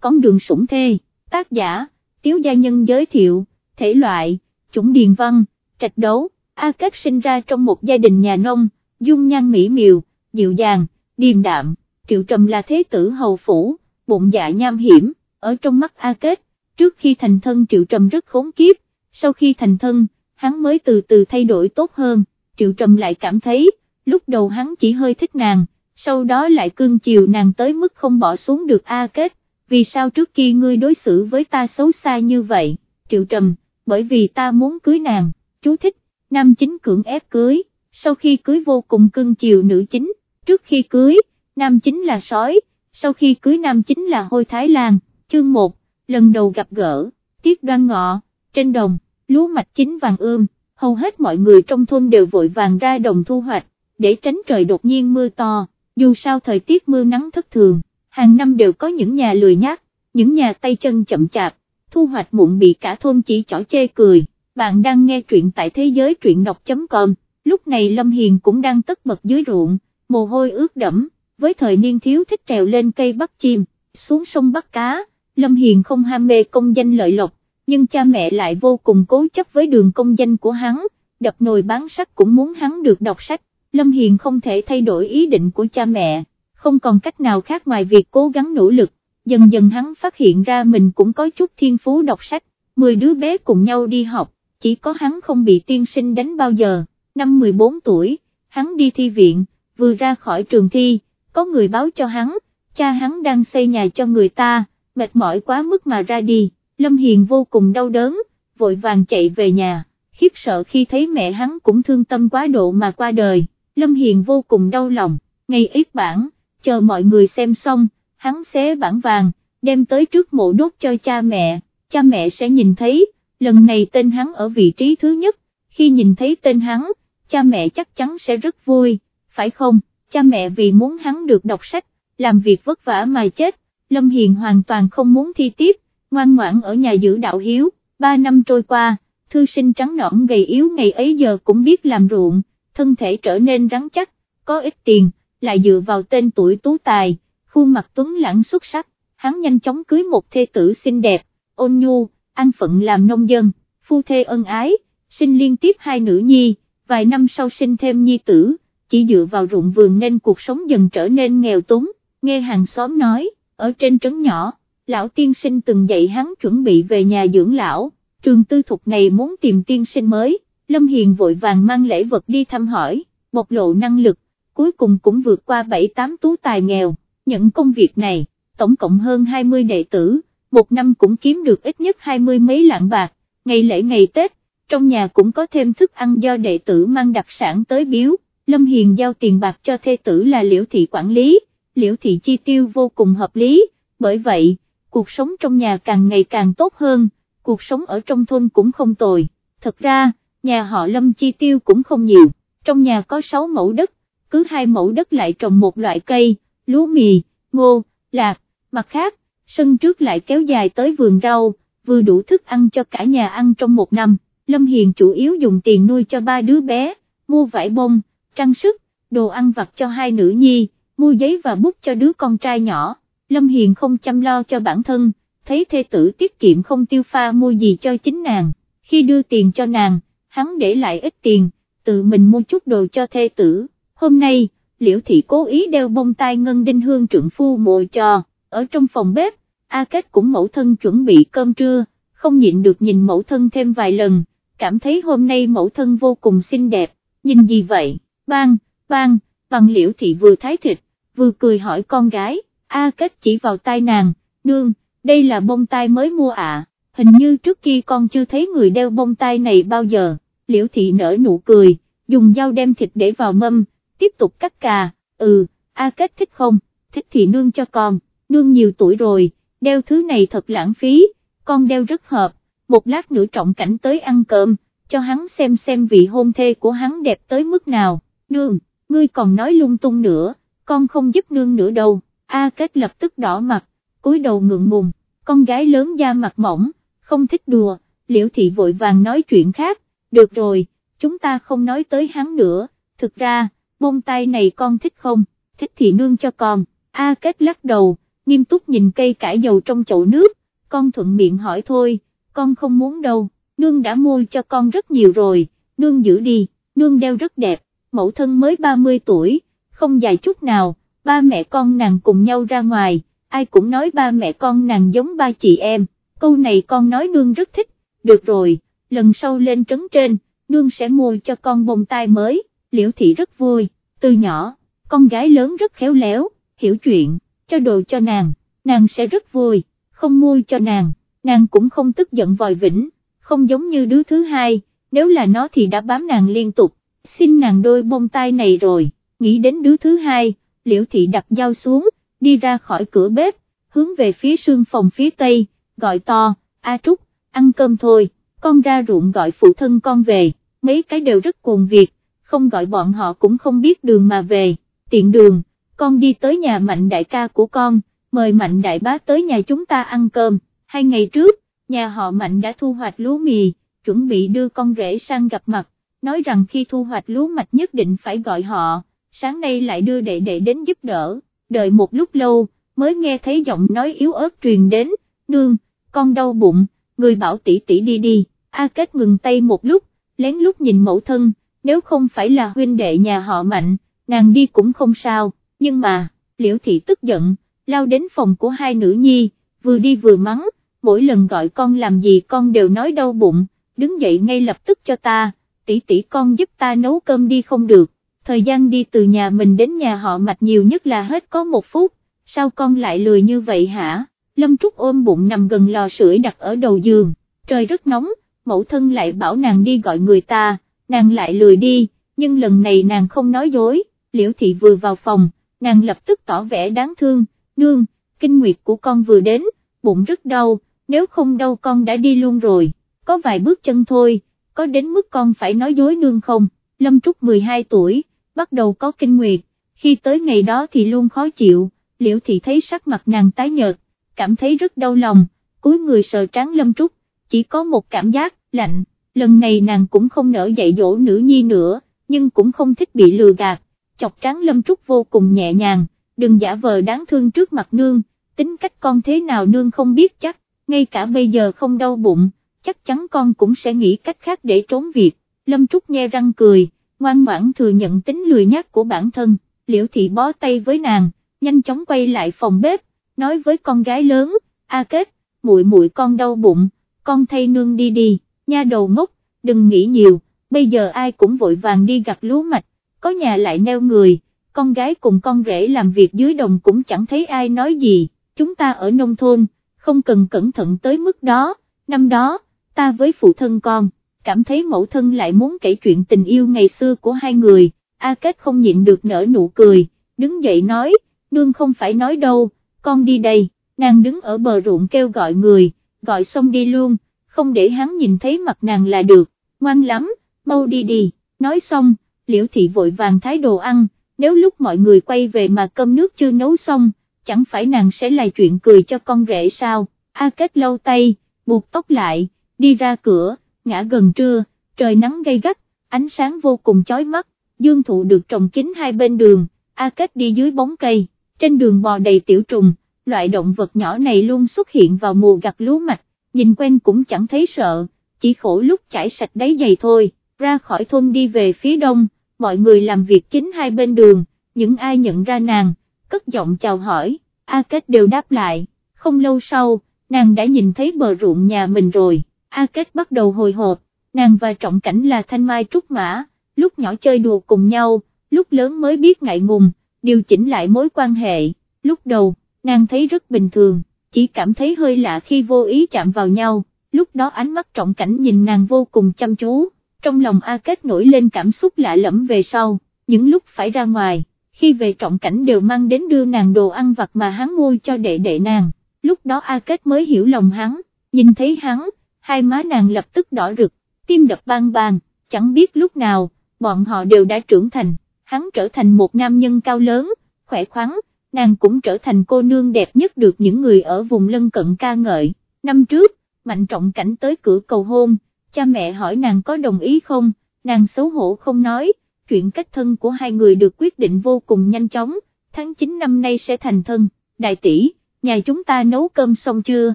con đường sủng thê, tác giả, tiếu gia nhân giới thiệu, thể loại, chủng điền văn, trạch đấu, A Kết sinh ra trong một gia đình nhà nông, dung nhan mỹ miều, dịu dàng, điềm đạm, triệu trầm là thế tử hầu phủ, bụng dạ nham hiểm, ở trong mắt A Kết, trước khi thành thân triệu trầm rất khốn kiếp, sau khi thành thân, hắn mới từ từ thay đổi tốt hơn, triệu trầm lại cảm thấy, lúc đầu hắn chỉ hơi thích nàng, sau đó lại cưng chiều nàng tới mức không bỏ xuống được A Kết, vì sao trước kia ngươi đối xử với ta xấu xa như vậy, triệu trầm, bởi vì ta muốn cưới nàng, chú thích, nam chính cưỡng ép cưới, sau khi cưới vô cùng cưng chiều nữ chính, trước khi cưới, nam chính là sói, sau khi cưới nam chính là hôi Thái Lan, chương 1, lần đầu gặp gỡ, tiết đoan ngọ, trên đồng, lúa mạch chính vàng ươm, hầu hết mọi người trong thôn đều vội vàng ra đồng thu hoạch, để tránh trời đột nhiên mưa to, dù sao thời tiết mưa nắng thất thường, hàng năm đều có những nhà lười nhác, những nhà tay chân chậm chạp, thu hoạch muộn bị cả thôn chỉ trỏ chê cười, bạn đang nghe truyện tại thế giới truyện đọc.com, lúc này Lâm Hiền cũng đang tất bật dưới ruộng, mồ hôi ướt đẫm, với thời niên thiếu thích trèo lên cây bắt chim, xuống sông bắt cá, Lâm Hiền không ham mê công danh lợi lộc, nhưng cha mẹ lại vô cùng cố chấp với đường công danh của hắn, đập nồi bán sách cũng muốn hắn được đọc sách, Lâm Hiền không thể thay đổi ý định của cha mẹ, không còn cách nào khác ngoài việc cố gắng nỗ lực, dần dần hắn phát hiện ra mình cũng có chút thiên phú đọc sách, 10 đứa bé cùng nhau đi học, chỉ có hắn không bị tiên sinh đánh bao giờ, năm 14 tuổi, hắn đi thi viện, vừa ra khỏi trường thi, có người báo cho hắn, cha hắn đang xây nhà cho người ta, mệt mỏi quá mức mà ra đi, Lâm Hiền vô cùng đau đớn, vội vàng chạy về nhà, khiếp sợ khi thấy mẹ hắn cũng thương tâm quá độ mà qua đời, Lâm Hiền vô cùng đau lòng, ngày ít bản, chờ mọi người xem xong, hắn xé bản vàng, đem tới trước mộ đốt cho cha mẹ, cha mẹ sẽ nhìn thấy, lần này tên hắn ở vị trí thứ nhất, khi nhìn thấy tên hắn, cha mẹ chắc chắn sẽ rất vui, phải không, cha mẹ vì muốn hắn được đọc sách, làm việc vất vả mà chết, Lâm Hiền hoàn toàn không muốn thi tiếp, ngoan ngoãn ở nhà giữ đạo hiếu, ba năm trôi qua, thư sinh trắng nõn gầy yếu ngày ấy giờ cũng biết làm ruộng, thân thể trở nên rắn chắc, có ít tiền, lại dựa vào tên tuổi tú tài, khuôn mặt tuấn lãng xuất sắc, hắn nhanh chóng cưới một thê tử xinh đẹp, ôn nhu, an phận làm nông dân, phu thê ân ái, sinh liên tiếp hai nữ nhi, vài năm sau sinh thêm nhi tử, chỉ dựa vào ruộng vườn nên cuộc sống dần trở nên nghèo túng, nghe hàng xóm nói, ở trên trấn nhỏ, lão tiên sinh từng dạy hắn chuẩn bị về nhà dưỡng lão, trường tư thục này muốn tìm tiên sinh mới, Lâm Hiền vội vàng mang lễ vật đi thăm hỏi, bộc lộ năng lực, cuối cùng cũng vượt qua 7-8 tú tài nghèo, những công việc này, tổng cộng hơn 20 đệ tử, một năm cũng kiếm được ít nhất 20 mấy lạng bạc, ngày lễ ngày Tết, trong nhà cũng có thêm thức ăn do đệ tử mang đặc sản tới biếu, Lâm Hiền giao tiền bạc cho thê tử là liễu thị quản lý, liễu thị chi tiêu vô cùng hợp lý, bởi vậy, cuộc sống trong nhà càng ngày càng tốt hơn, cuộc sống ở trong thôn cũng không tồi, thật ra, nhà họ Lâm chi tiêu cũng không nhiều, trong nhà có 6 mẫu đất, cứ hai mẫu đất lại trồng một loại cây, lúa mì, ngô, lạc, mặt khác, sân trước lại kéo dài tới vườn rau, vừa đủ thức ăn cho cả nhà ăn trong một năm, Lâm Hiền chủ yếu dùng tiền nuôi cho ba đứa bé, mua vải bông, trang sức, đồ ăn vặt cho hai nữ nhi, mua giấy và bút cho đứa con trai nhỏ, Lâm Hiền không chăm lo cho bản thân, thấy thê tử tiết kiệm không tiêu pha mua gì cho chính nàng, khi đưa tiền cho nàng, hắn để lại ít tiền, tự mình mua chút đồ cho thê tử, hôm nay, liễu thị cố ý đeo bông tai ngân đinh hương trượng phu mồi cho, ở trong phòng bếp, A Kết cũng mẫu thân chuẩn bị cơm trưa, không nhịn được nhìn mẫu thân thêm vài lần, cảm thấy hôm nay mẫu thân vô cùng xinh đẹp, nhìn gì vậy, bang, bang, bằng liễu thị vừa thái thịt, vừa cười hỏi con gái, A Kết chỉ vào tai nàng, nương, đây là bông tai mới mua ạ, hình như trước kia con chưa thấy người đeo bông tai này bao giờ, liễu thị nở nụ cười, dùng dao đem thịt để vào mâm, tiếp tục cắt cà, ừ, A Kết thích không, thích thì nương cho con, nương nhiều tuổi rồi, đeo thứ này thật lãng phí, con đeo rất hợp, một lát nữa trọng cảnh tới ăn cơm, cho hắn xem xem vị hôn thê của hắn đẹp tới mức nào, nương, ngươi còn nói lung tung nữa, con không giúp nương nữa đâu, A Kết lập tức đỏ mặt, cúi đầu ngượng ngùng, con gái lớn da mặt mỏng, không thích đùa, liễu thị vội vàng nói chuyện khác, được rồi, chúng ta không nói tới hắn nữa, thực ra, bông tai này con thích không, thích thì nương cho con, A Kết lắc đầu, nghiêm túc nhìn cây cải dầu trong chậu nước, con thuận miệng hỏi thôi, con không muốn đâu, nương đã mua cho con rất nhiều rồi, nương giữ đi, nương đeo rất đẹp, mẫu thân mới 30 tuổi, không dài chút nào, ba mẹ con nàng cùng nhau ra ngoài, ai cũng nói ba mẹ con nàng giống ba chị em, câu này con nói nương rất thích, được rồi, lần sau lên trấn trên, nương sẽ mua cho con bông tai mới, liễu thị rất vui, từ nhỏ, con gái lớn rất khéo léo, hiểu chuyện, cho đồ cho nàng, nàng sẽ rất vui, không mua cho nàng, nàng cũng không tức giận vòi vĩnh, không giống như đứa thứ hai, nếu là nó thì đã bám nàng liên tục, xin nàng đôi bông tai này rồi, nghĩ đến đứa thứ hai, liễu thị đặt dao xuống, đi ra khỏi cửa bếp, hướng về phía sương phòng phía tây, gọi to, A Trúc, ăn cơm thôi, con ra ruộng gọi phụ thân con về, mấy cái đều rất cuồng việc, không gọi bọn họ cũng không biết đường mà về, tiện đường, con đi tới nhà mạnh đại ca của con, mời mạnh đại bá tới nhà chúng ta ăn cơm, hai ngày trước, nhà họ mạnh đã thu hoạch lúa mì, chuẩn bị đưa con rể sang gặp mặt, nói rằng khi thu hoạch lúa mạch nhất định phải gọi họ, sáng nay lại đưa đệ đệ đến giúp đỡ, đợi một lúc lâu, mới nghe thấy giọng nói yếu ớt truyền đến, nương, con đau bụng, người bảo tỷ tỷ đi đi, A Kết ngừng tay một lúc, lén lút nhìn mẫu thân, nếu không phải là huynh đệ nhà họ mạnh, nàng đi cũng không sao, nhưng mà, liễu thị tức giận, lao đến phòng của hai nữ nhi, vừa đi vừa mắng, mỗi lần gọi con làm gì con đều nói đau bụng, đứng dậy ngay lập tức cho ta, tỷ tỷ con giúp ta nấu cơm đi không được, thời gian đi từ nhà mình đến nhà họ mạch nhiều nhất là hết có một phút, sao con lại lười như vậy hả, Lâm Trúc ôm bụng nằm gần lò sưởi đặt ở đầu giường, trời rất nóng, mẫu thân lại bảo nàng đi gọi người ta, nàng lại lười đi, nhưng lần này nàng không nói dối, liễu thị vừa vào phòng, nàng lập tức tỏ vẻ đáng thương, nương, kinh nguyệt của con vừa đến, bụng rất đau, nếu không đau con đã đi luôn rồi, có vài bước chân thôi, có đến mức con phải nói dối nương không, Lâm Trúc 12 tuổi, bắt đầu có kinh nguyệt, khi tới ngày đó thì luôn khó chịu, liễu thị thấy sắc mặt nàng tái nhợt, cảm thấy rất đau lòng, cúi người sờ trán Lâm Trúc, chỉ có một cảm giác, lạnh, lần này nàng cũng không nỡ dạy dỗ nữ nhi nữa, nhưng cũng không thích bị lừa gạt, chọc tráng Lâm Trúc vô cùng nhẹ nhàng, đừng giả vờ đáng thương trước mặt nương, tính cách con thế nào nương không biết chắc, ngay cả bây giờ không đau bụng, chắc chắn con cũng sẽ nghĩ cách khác để trốn việc, Lâm Trúc nghe răng cười, ngoan ngoãn thừa nhận tính lười nhát của bản thân, liễu thị bó tay với nàng, nhanh chóng quay lại phòng bếp, nói với con gái lớn, A Kết, muội muội con đau bụng, con thay nương đi đi, nha đầu ngốc, đừng nghĩ nhiều, bây giờ ai cũng vội vàng đi gặt lúa mạch, có nhà lại neo người, con gái cùng con rể làm việc dưới đồng cũng chẳng thấy ai nói gì, chúng ta ở nông thôn, không cần cẩn thận tới mức đó, năm đó, ta với phụ thân con, cảm thấy mẫu thân lại muốn kể chuyện tình yêu ngày xưa của hai người, A Kết không nhịn được nở nụ cười, đứng dậy nói, nương không phải nói đâu, con đi đây, nàng đứng ở bờ ruộng kêu gọi người, gọi xong đi luôn, không để hắn nhìn thấy mặt nàng là được, ngoan lắm, mau đi đi, nói xong, liễu thị vội vàng thái đồ ăn, nếu lúc mọi người quay về mà cơm nước chưa nấu xong, chẳng phải nàng sẽ là chuyện cười cho con rể sao, A Kết lâu tay, buộc tóc lại, đi ra cửa, ngã gần trưa, trời nắng gay gắt, ánh sáng vô cùng chói mắt, dương thụ được trồng kín hai bên đường, A Kết đi dưới bóng cây, trên đường bò đầy tiểu trùng, loại động vật nhỏ này luôn xuất hiện vào mùa gặt lúa mạch, nhìn quen cũng chẳng thấy sợ, chỉ khổ lúc chảy sạch đáy giày thôi, ra khỏi thôn đi về phía đông, mọi người làm việc chính hai bên đường, những ai nhận ra nàng, cất giọng chào hỏi, A Kết đều đáp lại, không lâu sau, nàng đã nhìn thấy bờ ruộng nhà mình rồi, A Kết bắt đầu hồi hộp, nàng và Trọng Cảnh là thanh mai trúc mã, lúc nhỏ chơi đùa cùng nhau, lúc lớn mới biết ngại ngùng, điều chỉnh lại mối quan hệ, lúc đầu, nàng thấy rất bình thường, chỉ cảm thấy hơi lạ khi vô ý chạm vào nhau, lúc đó ánh mắt Trọng Cảnh nhìn nàng vô cùng chăm chú, trong lòng A Kết nổi lên cảm xúc lạ lẫm về sau, những lúc phải ra ngoài khi về trọng cảnh đều mang đến đưa nàng đồ ăn vặt mà hắn mua cho đệ đệ nàng, lúc đó A Kết mới hiểu lòng hắn, nhìn thấy hắn, hai má nàng lập tức đỏ rực, tim đập bang bang, chẳng biết lúc nào, bọn họ đều đã trưởng thành, hắn trở thành một nam nhân cao lớn, khỏe khoắn, nàng cũng trở thành cô nương đẹp nhất được những người ở vùng lân cận ca ngợi, năm trước, mạnh trọng cảnh tới cửa cầu hôn, cha mẹ hỏi nàng có đồng ý không, nàng xấu hổ không nói, chuyện cách thân của hai người được quyết định vô cùng nhanh chóng, tháng 9 năm nay sẽ thành thân, đại tỷ, nhà chúng ta nấu cơm xong chưa,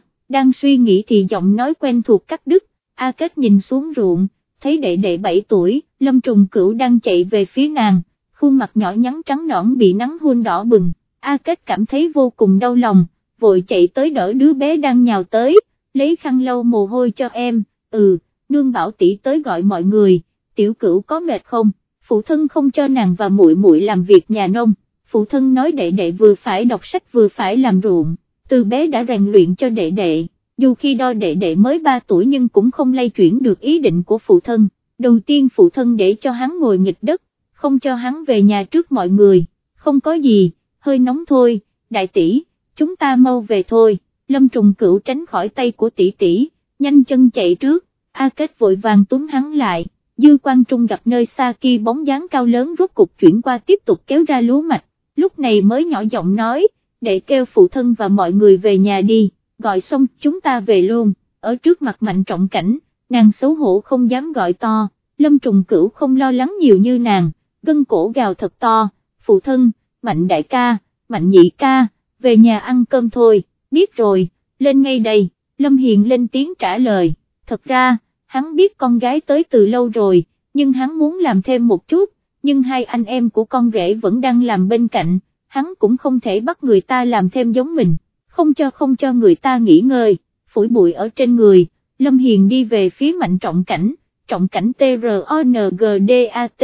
đang suy nghĩ thì giọng nói quen thuộc cắt đứt, A Kết nhìn xuống ruộng, thấy đệ đệ 7 tuổi, Lâm Trùng Cửu đang chạy về phía nàng, khuôn mặt nhỏ nhắn trắng nõn bị nắng hôn đỏ bừng, A Kết cảm thấy vô cùng đau lòng, vội chạy tới đỡ đứa bé đang nhào tới, lấy khăn lau mồ hôi cho em, ừ, nương bảo tỷ tới gọi mọi người, tiểu cửu có mệt không, phụ thân không cho nàng và muội muội làm việc nhà nông, phụ thân nói đệ đệ vừa phải đọc sách vừa phải làm ruộng, từ bé đã rèn luyện cho đệ đệ, dù khi đo đệ đệ mới 3 tuổi nhưng cũng không lay chuyển được ý định của phụ thân, đầu tiên phụ thân để cho hắn ngồi nghịch đất, không cho hắn về nhà trước mọi người, không có gì, hơi nóng thôi, đại tỷ, chúng ta mau về thôi, lâm trùng cửu tránh khỏi tay của tỷ tỷ, nhanh chân chạy trước, A Kết vội vàng túm hắn lại, dư quan trung gặp nơi xa kia bóng dáng cao lớn rốt cục chuyển qua tiếp tục kéo ra lúa mạch, lúc này mới nhỏ giọng nói, để kêu phụ thân và mọi người về nhà đi, gọi xong chúng ta về luôn, ở trước mặt mạnh trọng cảnh, nàng xấu hổ không dám gọi to, lâm trùng cửu không lo lắng nhiều như nàng, gân cổ gào thật to, phụ thân, mạnh đại ca, mạnh nhị ca, về nhà ăn cơm thôi, biết rồi, lên ngay đây, lâm hiền lên tiếng trả lời, thật ra, hắn biết con gái tới từ lâu rồi, nhưng hắn muốn làm thêm một chút, nhưng hai anh em của con rể vẫn đang làm bên cạnh, hắn cũng không thể bắt người ta làm thêm giống mình, không cho không cho người ta nghỉ ngơi, phủi bụi ở trên người, Lâm Hiền đi về phía mạnh trọng cảnh, trọng cảnh T-R-O-N-G-D-A-T,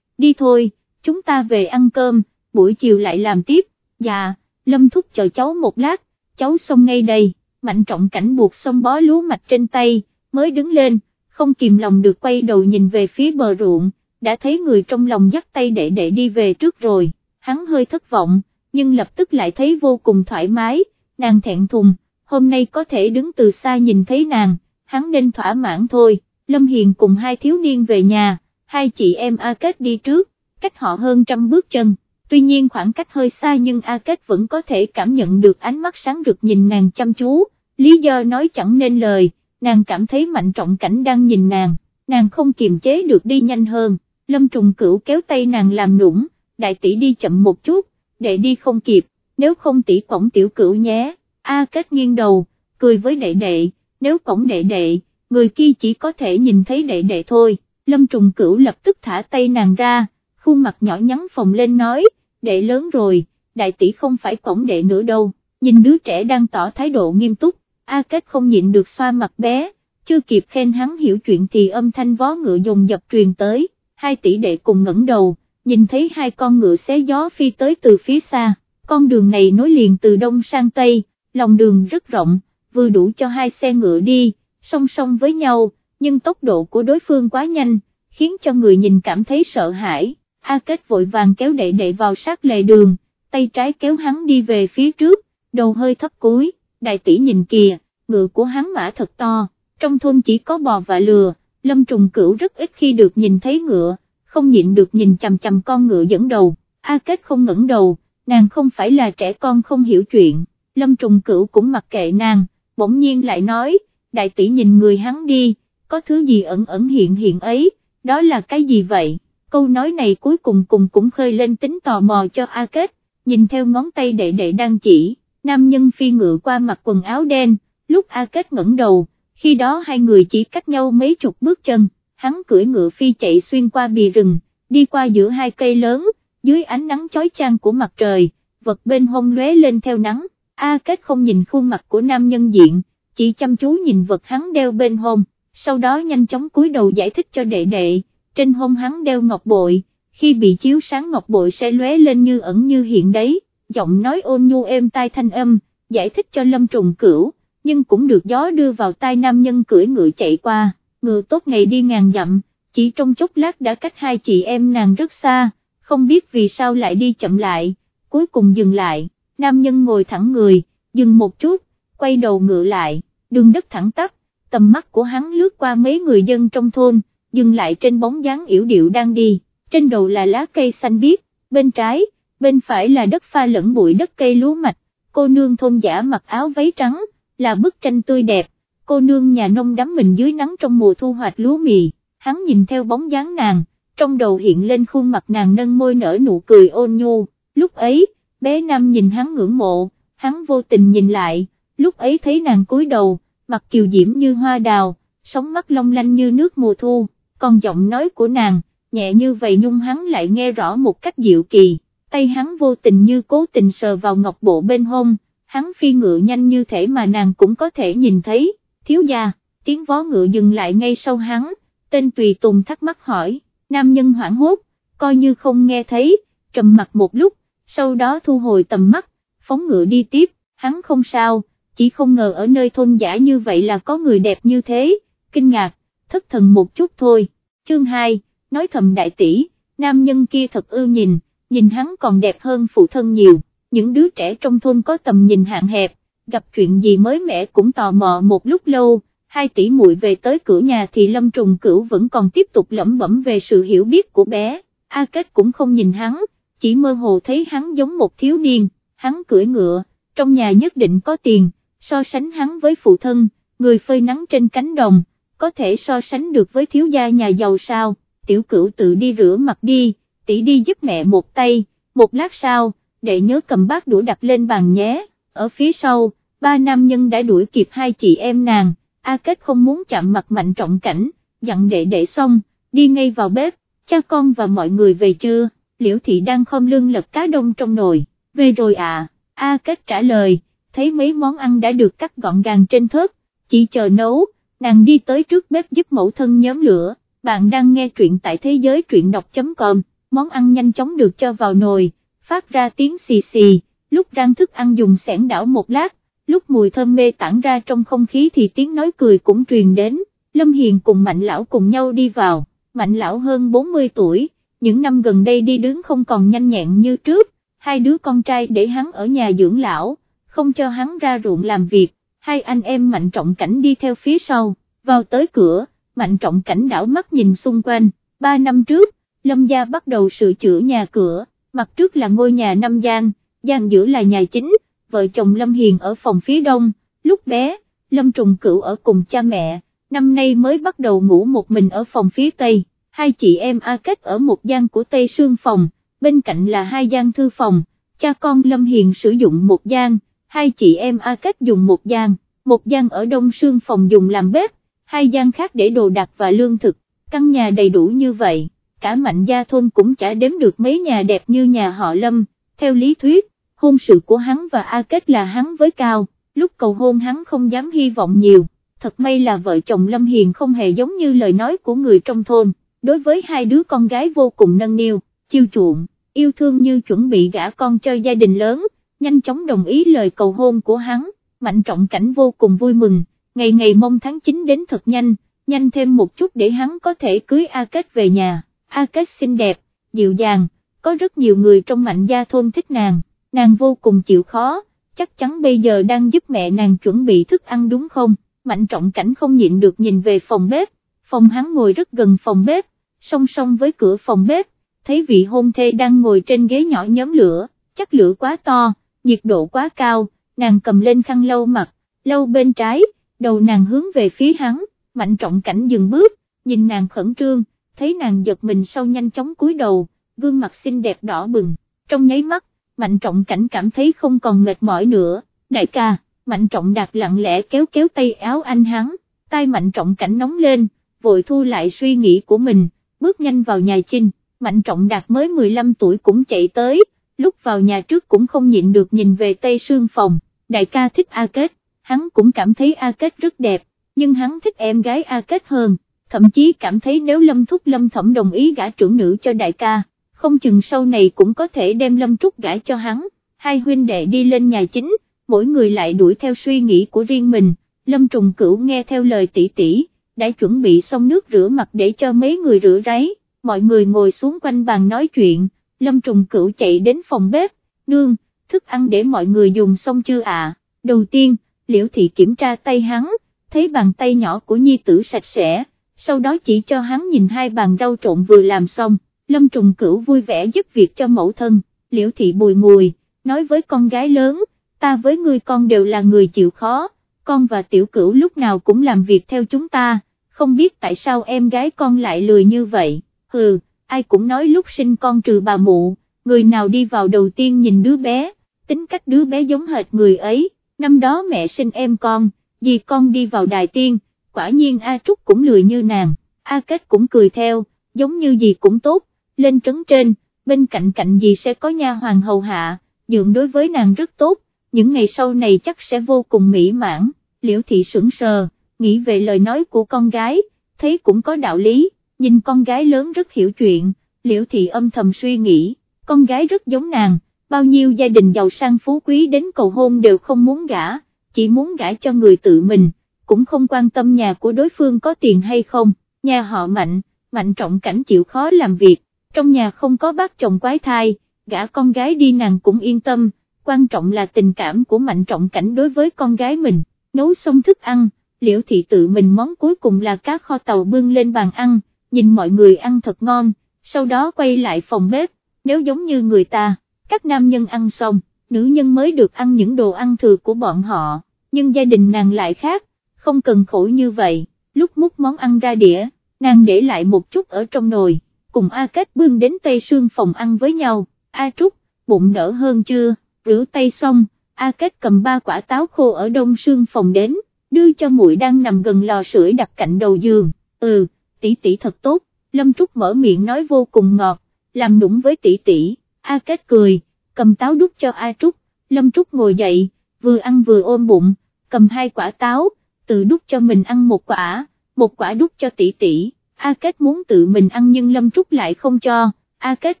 đi thôi, chúng ta về ăn cơm, buổi chiều lại làm tiếp, dạ, Lâm thúc chờ cháu một lát, cháu xong ngay đây, mạnh trọng cảnh buộc xong bó lúa mạch trên tay, mới đứng lên, không kìm lòng được quay đầu nhìn về phía bờ ruộng, đã thấy người trong lòng dắt tay đệ đệ đi về trước rồi, hắn hơi thất vọng, nhưng lập tức lại thấy vô cùng thoải mái, nàng thẹn thùng, hôm nay có thể đứng từ xa nhìn thấy nàng, hắn nên thỏa mãn thôi, Lâm Hiền cùng hai thiếu niên về nhà, hai chị em A Kết đi trước, cách họ hơn trăm bước chân, tuy nhiên khoảng cách hơi xa nhưng A Kết vẫn có thể cảm nhận được ánh mắt sáng rực nhìn nàng chăm chú, lý do nói chẳng nên lời, nàng cảm thấy mạnh trọng cảnh đang nhìn nàng, nàng không kiềm chế được đi nhanh hơn, lâm trùng cửu kéo tay nàng làm nũng, đại tỷ đi chậm một chút, đệ đi không kịp, nếu không tỷ cổng tiểu cửu nhé, A kết nghiêng đầu, cười với đệ đệ, nếu cổng đệ đệ, người kia chỉ có thể nhìn thấy đệ đệ thôi, lâm trùng cửu lập tức thả tay nàng ra, khuôn mặt nhỏ nhắn phồng lên nói, đệ lớn rồi, đại tỷ không phải cổng đệ nữa đâu, nhìn đứa trẻ đang tỏ thái độ nghiêm túc, A Kết không nhịn được xoa mặt bé, chưa kịp khen hắn hiểu chuyện thì âm thanh vó ngựa dùng dập truyền tới, hai tỷ đệ cùng ngẩng đầu, nhìn thấy hai con ngựa xé gió phi tới từ phía xa, con đường này nối liền từ đông sang tây, lòng đường rất rộng, vừa đủ cho hai xe ngựa đi, song song với nhau, nhưng tốc độ của đối phương quá nhanh, khiến cho người nhìn cảm thấy sợ hãi, A Kết vội vàng kéo đệ đệ vào sát lề đường, tay trái kéo hắn đi về phía trước, đầu hơi thấp cúi đại tỷ nhìn kìa, ngựa của hắn mã thật to, trong thôn chỉ có bò và lừa, lâm trùng cửu rất ít khi được nhìn thấy ngựa, không nhịn được nhìn chằm chằm con ngựa dẫn đầu, A Kết không ngẩng đầu, nàng không phải là trẻ con không hiểu chuyện, lâm trùng cửu cũng mặc kệ nàng, bỗng nhiên lại nói, đại tỷ nhìn người hắn đi, có thứ gì ẩn ẩn hiện hiện ấy, đó là cái gì vậy? Câu nói này cuối cùng cùng cũng khơi lên tính tò mò cho A Kết, nhìn theo ngón tay đệ đệ đang chỉ, nam nhân phi ngựa qua mặt quần áo đen, lúc A Kết ngẩng đầu, khi đó hai người chỉ cách nhau mấy chục bước chân, hắn cưỡi ngựa phi chạy xuyên qua bì rừng, đi qua giữa hai cây lớn, dưới ánh nắng chói chang của mặt trời, vật bên hông lóe lên theo nắng, A Kết không nhìn khuôn mặt của nam nhân diện, chỉ chăm chú nhìn vật hắn đeo bên hông, sau đó nhanh chóng cúi đầu giải thích cho đệ đệ, trên hông hắn đeo ngọc bội, khi bị chiếu sáng ngọc bội sẽ lóe lên như ẩn như hiện đấy giọng nói ôn nhu êm tai thanh âm, giải thích cho lâm trùng cửu, nhưng cũng được gió đưa vào tai nam nhân cưỡi ngựa chạy qua, ngựa tốt ngày đi ngàn dặm, chỉ trong chốc lát đã cách hai chị em nàng rất xa, không biết vì sao lại đi chậm lại, cuối cùng dừng lại, nam nhân ngồi thẳng người, dừng một chút, quay đầu ngựa lại, đường đất thẳng tắp, tầm mắt của hắn lướt qua mấy người dân trong thôn, dừng lại trên bóng dáng yểu điệu đang đi, trên đầu là lá cây xanh biếc, bên trái, bên phải là đất pha lẫn bụi đất cây lúa mạch, cô nương thôn giả mặc áo váy trắng, là bức tranh tươi đẹp, cô nương nhà nông đắm mình dưới nắng trong mùa thu hoạch lúa mì, hắn nhìn theo bóng dáng nàng, trong đầu hiện lên khuôn mặt nàng nâng môi nở nụ cười ôn nhu, lúc ấy, bé Nam nhìn hắn ngưỡng mộ, hắn vô tình nhìn lại, lúc ấy thấy nàng cúi đầu, mặt kiều diễm như hoa đào, sóng mắt long lanh như nước mùa thu, còn giọng nói của nàng, nhẹ như vậy nhung hắn lại nghe rõ một cách dịu kỳ, tay hắn vô tình như cố tình sờ vào ngọc bộ bên hông, hắn phi ngựa nhanh như thể mà nàng cũng có thể nhìn thấy, thiếu gia, tiếng vó ngựa dừng lại ngay sau hắn, tên tùy tùng thắc mắc hỏi, nam nhân hoảng hốt, coi như không nghe thấy, trầm mặt một lúc, sau đó thu hồi tầm mắt, phóng ngựa đi tiếp, hắn không sao, chỉ không ngờ ở nơi thôn giả như vậy là có người đẹp như thế, kinh ngạc, thất thần một chút thôi, chương 2, nói thầm đại tỷ, nam nhân kia thật ưu nhìn, nhìn hắn còn đẹp hơn phụ thân nhiều, những đứa trẻ trong thôn có tầm nhìn hạn hẹp, gặp chuyện gì mới mẻ cũng tò mò một lúc lâu, hai tỷ muội về tới cửa nhà thì Lâm Trùng Cửu vẫn còn tiếp tục lẩm bẩm về sự hiểu biết của bé, A Kết cũng không nhìn hắn, chỉ mơ hồ thấy hắn giống một thiếu niên, hắn cưỡi ngựa, trong nhà nhất định có tiền, so sánh hắn với phụ thân, người phơi nắng trên cánh đồng, có thể so sánh được với thiếu gia nhà giàu sao, tiểu cửu tự đi rửa mặt đi, tỷ đi giúp mẹ một tay, một lát sau, đệ nhớ cầm bát đũa đặt lên bàn nhé, ở phía sau, ba nam nhân đã đuổi kịp hai chị em nàng, A Kết không muốn chạm mặt mạnh trọng cảnh, dặn đệ đệ xong, đi ngay vào bếp, cha con và mọi người về chưa, liễu thị đang khom lưng lật cá đông trong nồi, về rồi à, A Kết trả lời, thấy mấy món ăn đã được cắt gọn gàng trên thớt, chỉ chờ nấu, nàng đi tới trước bếp giúp mẫu thân nhóm lửa, bạn đang nghe truyện tại thế giới truyện đọc.com, món ăn nhanh chóng được cho vào nồi, phát ra tiếng xì xì, lúc rang thức ăn dùng sẻn đảo một lát, lúc mùi thơm mê tản ra trong không khí thì tiếng nói cười cũng truyền đến, Lâm Hiền cùng Mạnh Lão cùng nhau đi vào, Mạnh Lão hơn 40 tuổi, những năm gần đây đi đứng không còn nhanh nhẹn như trước, hai đứa con trai để hắn ở nhà dưỡng lão, không cho hắn ra ruộng làm việc, hai anh em Mạnh Trọng Cảnh đi theo phía sau, vào tới cửa, Mạnh Trọng Cảnh đảo mắt nhìn xung quanh, ba năm trước, Lâm Gia bắt đầu sửa chữa nhà cửa, mặt trước là ngôi nhà năm gian, gian giữa là nhà chính, vợ chồng Lâm Hiền ở phòng phía đông, lúc bé, Lâm Trùng Cửu ở cùng cha mẹ, năm nay mới bắt đầu ngủ một mình ở phòng phía tây, hai chị em A Kết ở một gian của Tây Sương phòng, bên cạnh là hai gian thư phòng, cha con Lâm Hiền sử dụng một gian, hai chị em A Kết dùng một gian, một gian ở Đông Sương phòng dùng làm bếp, hai gian khác để đồ đạc và lương thực, căn nhà đầy đủ như vậy, cả mạnh gia thôn cũng chả đếm được mấy nhà đẹp như nhà họ Lâm, theo lý thuyết, hôn sự của hắn và A Kết là hắn với Cao, lúc cầu hôn hắn không dám hy vọng nhiều, thật may là vợ chồng Lâm Hiền không hề giống như lời nói của người trong thôn, đối với hai đứa con gái vô cùng nâng niu, chiêu chuộng, yêu thương như chuẩn bị gả con cho gia đình lớn, nhanh chóng đồng ý lời cầu hôn của hắn, mạnh trọng cảnh vô cùng vui mừng, ngày ngày mong tháng 9 đến thật nhanh, nhanh thêm một chút để hắn có thể cưới A Kết về nhà, A Kết xinh đẹp, dịu dàng, có rất nhiều người trong mạnh gia thôn thích nàng nàng vô cùng chịu khó, chắc chắn bây giờ đang giúp mẹ nàng chuẩn bị thức ăn đúng không, mạnh trọng cảnh không nhịn được nhìn về phòng bếp, phòng hắn ngồi rất gần phòng bếp, song song với cửa phòng bếp, thấy vị hôn thê đang ngồi trên ghế nhỏ nhóm lửa, chắc lửa quá to, nhiệt độ quá cao, nàng cầm lên khăn lâu mặt, lâu bên trái, đầu nàng hướng về phía hắn, mạnh trọng cảnh dừng bước, nhìn nàng khẩn trương, thấy nàng giật mình sau nhanh chóng cúi đầu, gương mặt xinh đẹp đỏ bừng, trong nháy mắt, Mạnh Trọng Cảnh cảm thấy không còn mệt mỏi nữa, đại ca, Mạnh Trọng Đạt lặng lẽ kéo kéo tay áo anh hắn, tay Mạnh Trọng Cảnh nóng lên, vội thu lại suy nghĩ của mình, bước nhanh vào nhà Chinh, Mạnh Trọng Đạt mới 15 tuổi cũng chạy tới, lúc vào nhà trước cũng không nhịn được nhìn về tây sương phòng, đại ca thích A Kết, hắn cũng cảm thấy A Kết rất đẹp, nhưng hắn thích em gái A Kết hơn, thậm chí cảm thấy nếu Lâm Thúc Lâm Thẩm đồng ý gả trưởng nữ cho đại ca không chừng sau này cũng có thể đem Lâm Trúc gả cho hắn, hai huynh đệ đi lên nhà chính, mỗi người lại đuổi theo suy nghĩ của riêng mình, Lâm Trùng Cửu nghe theo lời tỷ tỷ, đã chuẩn bị xong nước rửa mặt để cho mấy người rửa ráy, mọi người ngồi xuống quanh bàn nói chuyện, Lâm Trùng Cửu chạy đến phòng bếp, nương, thức ăn để mọi người dùng xong chưa à, đầu tiên, liễu thị kiểm tra tay hắn, thấy bàn tay nhỏ của nhi tử sạch sẽ, sau đó chỉ cho hắn nhìn hai bàn rau trộn vừa làm xong. Lâm Trùng Cửu vui vẻ giúp việc cho mẫu thân, liễu thị bùi ngùi, nói với con gái lớn, ta với ngươi con đều là người chịu khó, con và tiểu cửu lúc nào cũng làm việc theo chúng ta, không biết tại sao em gái con lại lười như vậy, hừ, ai cũng nói lúc sinh con trừ bà mụ, người nào đi vào đầu tiên nhìn đứa bé, tính cách đứa bé giống hệt người ấy, năm đó mẹ sinh em con, dì con đi vào đài tiên, quả nhiên A Trúc cũng lười như nàng, A Kết cũng cười theo, giống như gì cũng tốt, lên trấn trên, bên cạnh cạnh gì sẽ có nha hoàng hầu hạ, dượng đối với nàng rất tốt, những ngày sau này chắc sẽ vô cùng mỹ mãn, liễu thị sững sờ, nghĩ về lời nói của con gái, thấy cũng có đạo lý, nhìn con gái lớn rất hiểu chuyện, liễu thị âm thầm suy nghĩ, con gái rất giống nàng, bao nhiêu gia đình giàu sang phú quý đến cầu hôn đều không muốn gả, chỉ muốn gả cho người tự mình, cũng không quan tâm nhà của đối phương có tiền hay không, nhà họ mạnh, mạnh trọng cảnh chịu khó làm việc, trong nhà không có bác chồng quái thai, gả con gái đi nàng cũng yên tâm, quan trọng là tình cảm của mạnh trọng cảnh đối với con gái mình, nấu xong thức ăn, liễu thị tự mình món cuối cùng là cá kho tàu bưng lên bàn ăn, nhìn mọi người ăn thật ngon, sau đó quay lại phòng bếp, nếu giống như người ta, các nam nhân ăn xong, nữ nhân mới được ăn những đồ ăn thừa của bọn họ, nhưng gia đình nàng lại khác, không cần khổ như vậy, lúc múc món ăn ra đĩa, nàng để lại một chút ở trong nồi, cùng A Kết bưng đến Tây Sương phòng ăn với nhau, A Trúc, bụng nở hơn chưa, rửa tay xong, A Kết cầm ba quả táo khô ở đông sương phòng đến, đưa cho muội đang nằm gần lò sưởi đặt cạnh đầu giường, ừ, tỷ tỷ thật tốt, Lâm Trúc mở miệng nói vô cùng ngọt, làm nũng với tỷ tỷ, A Kết cười, cầm táo đút cho A Trúc, Lâm Trúc ngồi dậy, vừa ăn vừa ôm bụng, cầm hai quả táo, tự đút cho mình ăn một quả, một quả đút cho tỷ tỷ, A Kết muốn tự mình ăn nhưng Lâm Trúc lại không cho, A Kết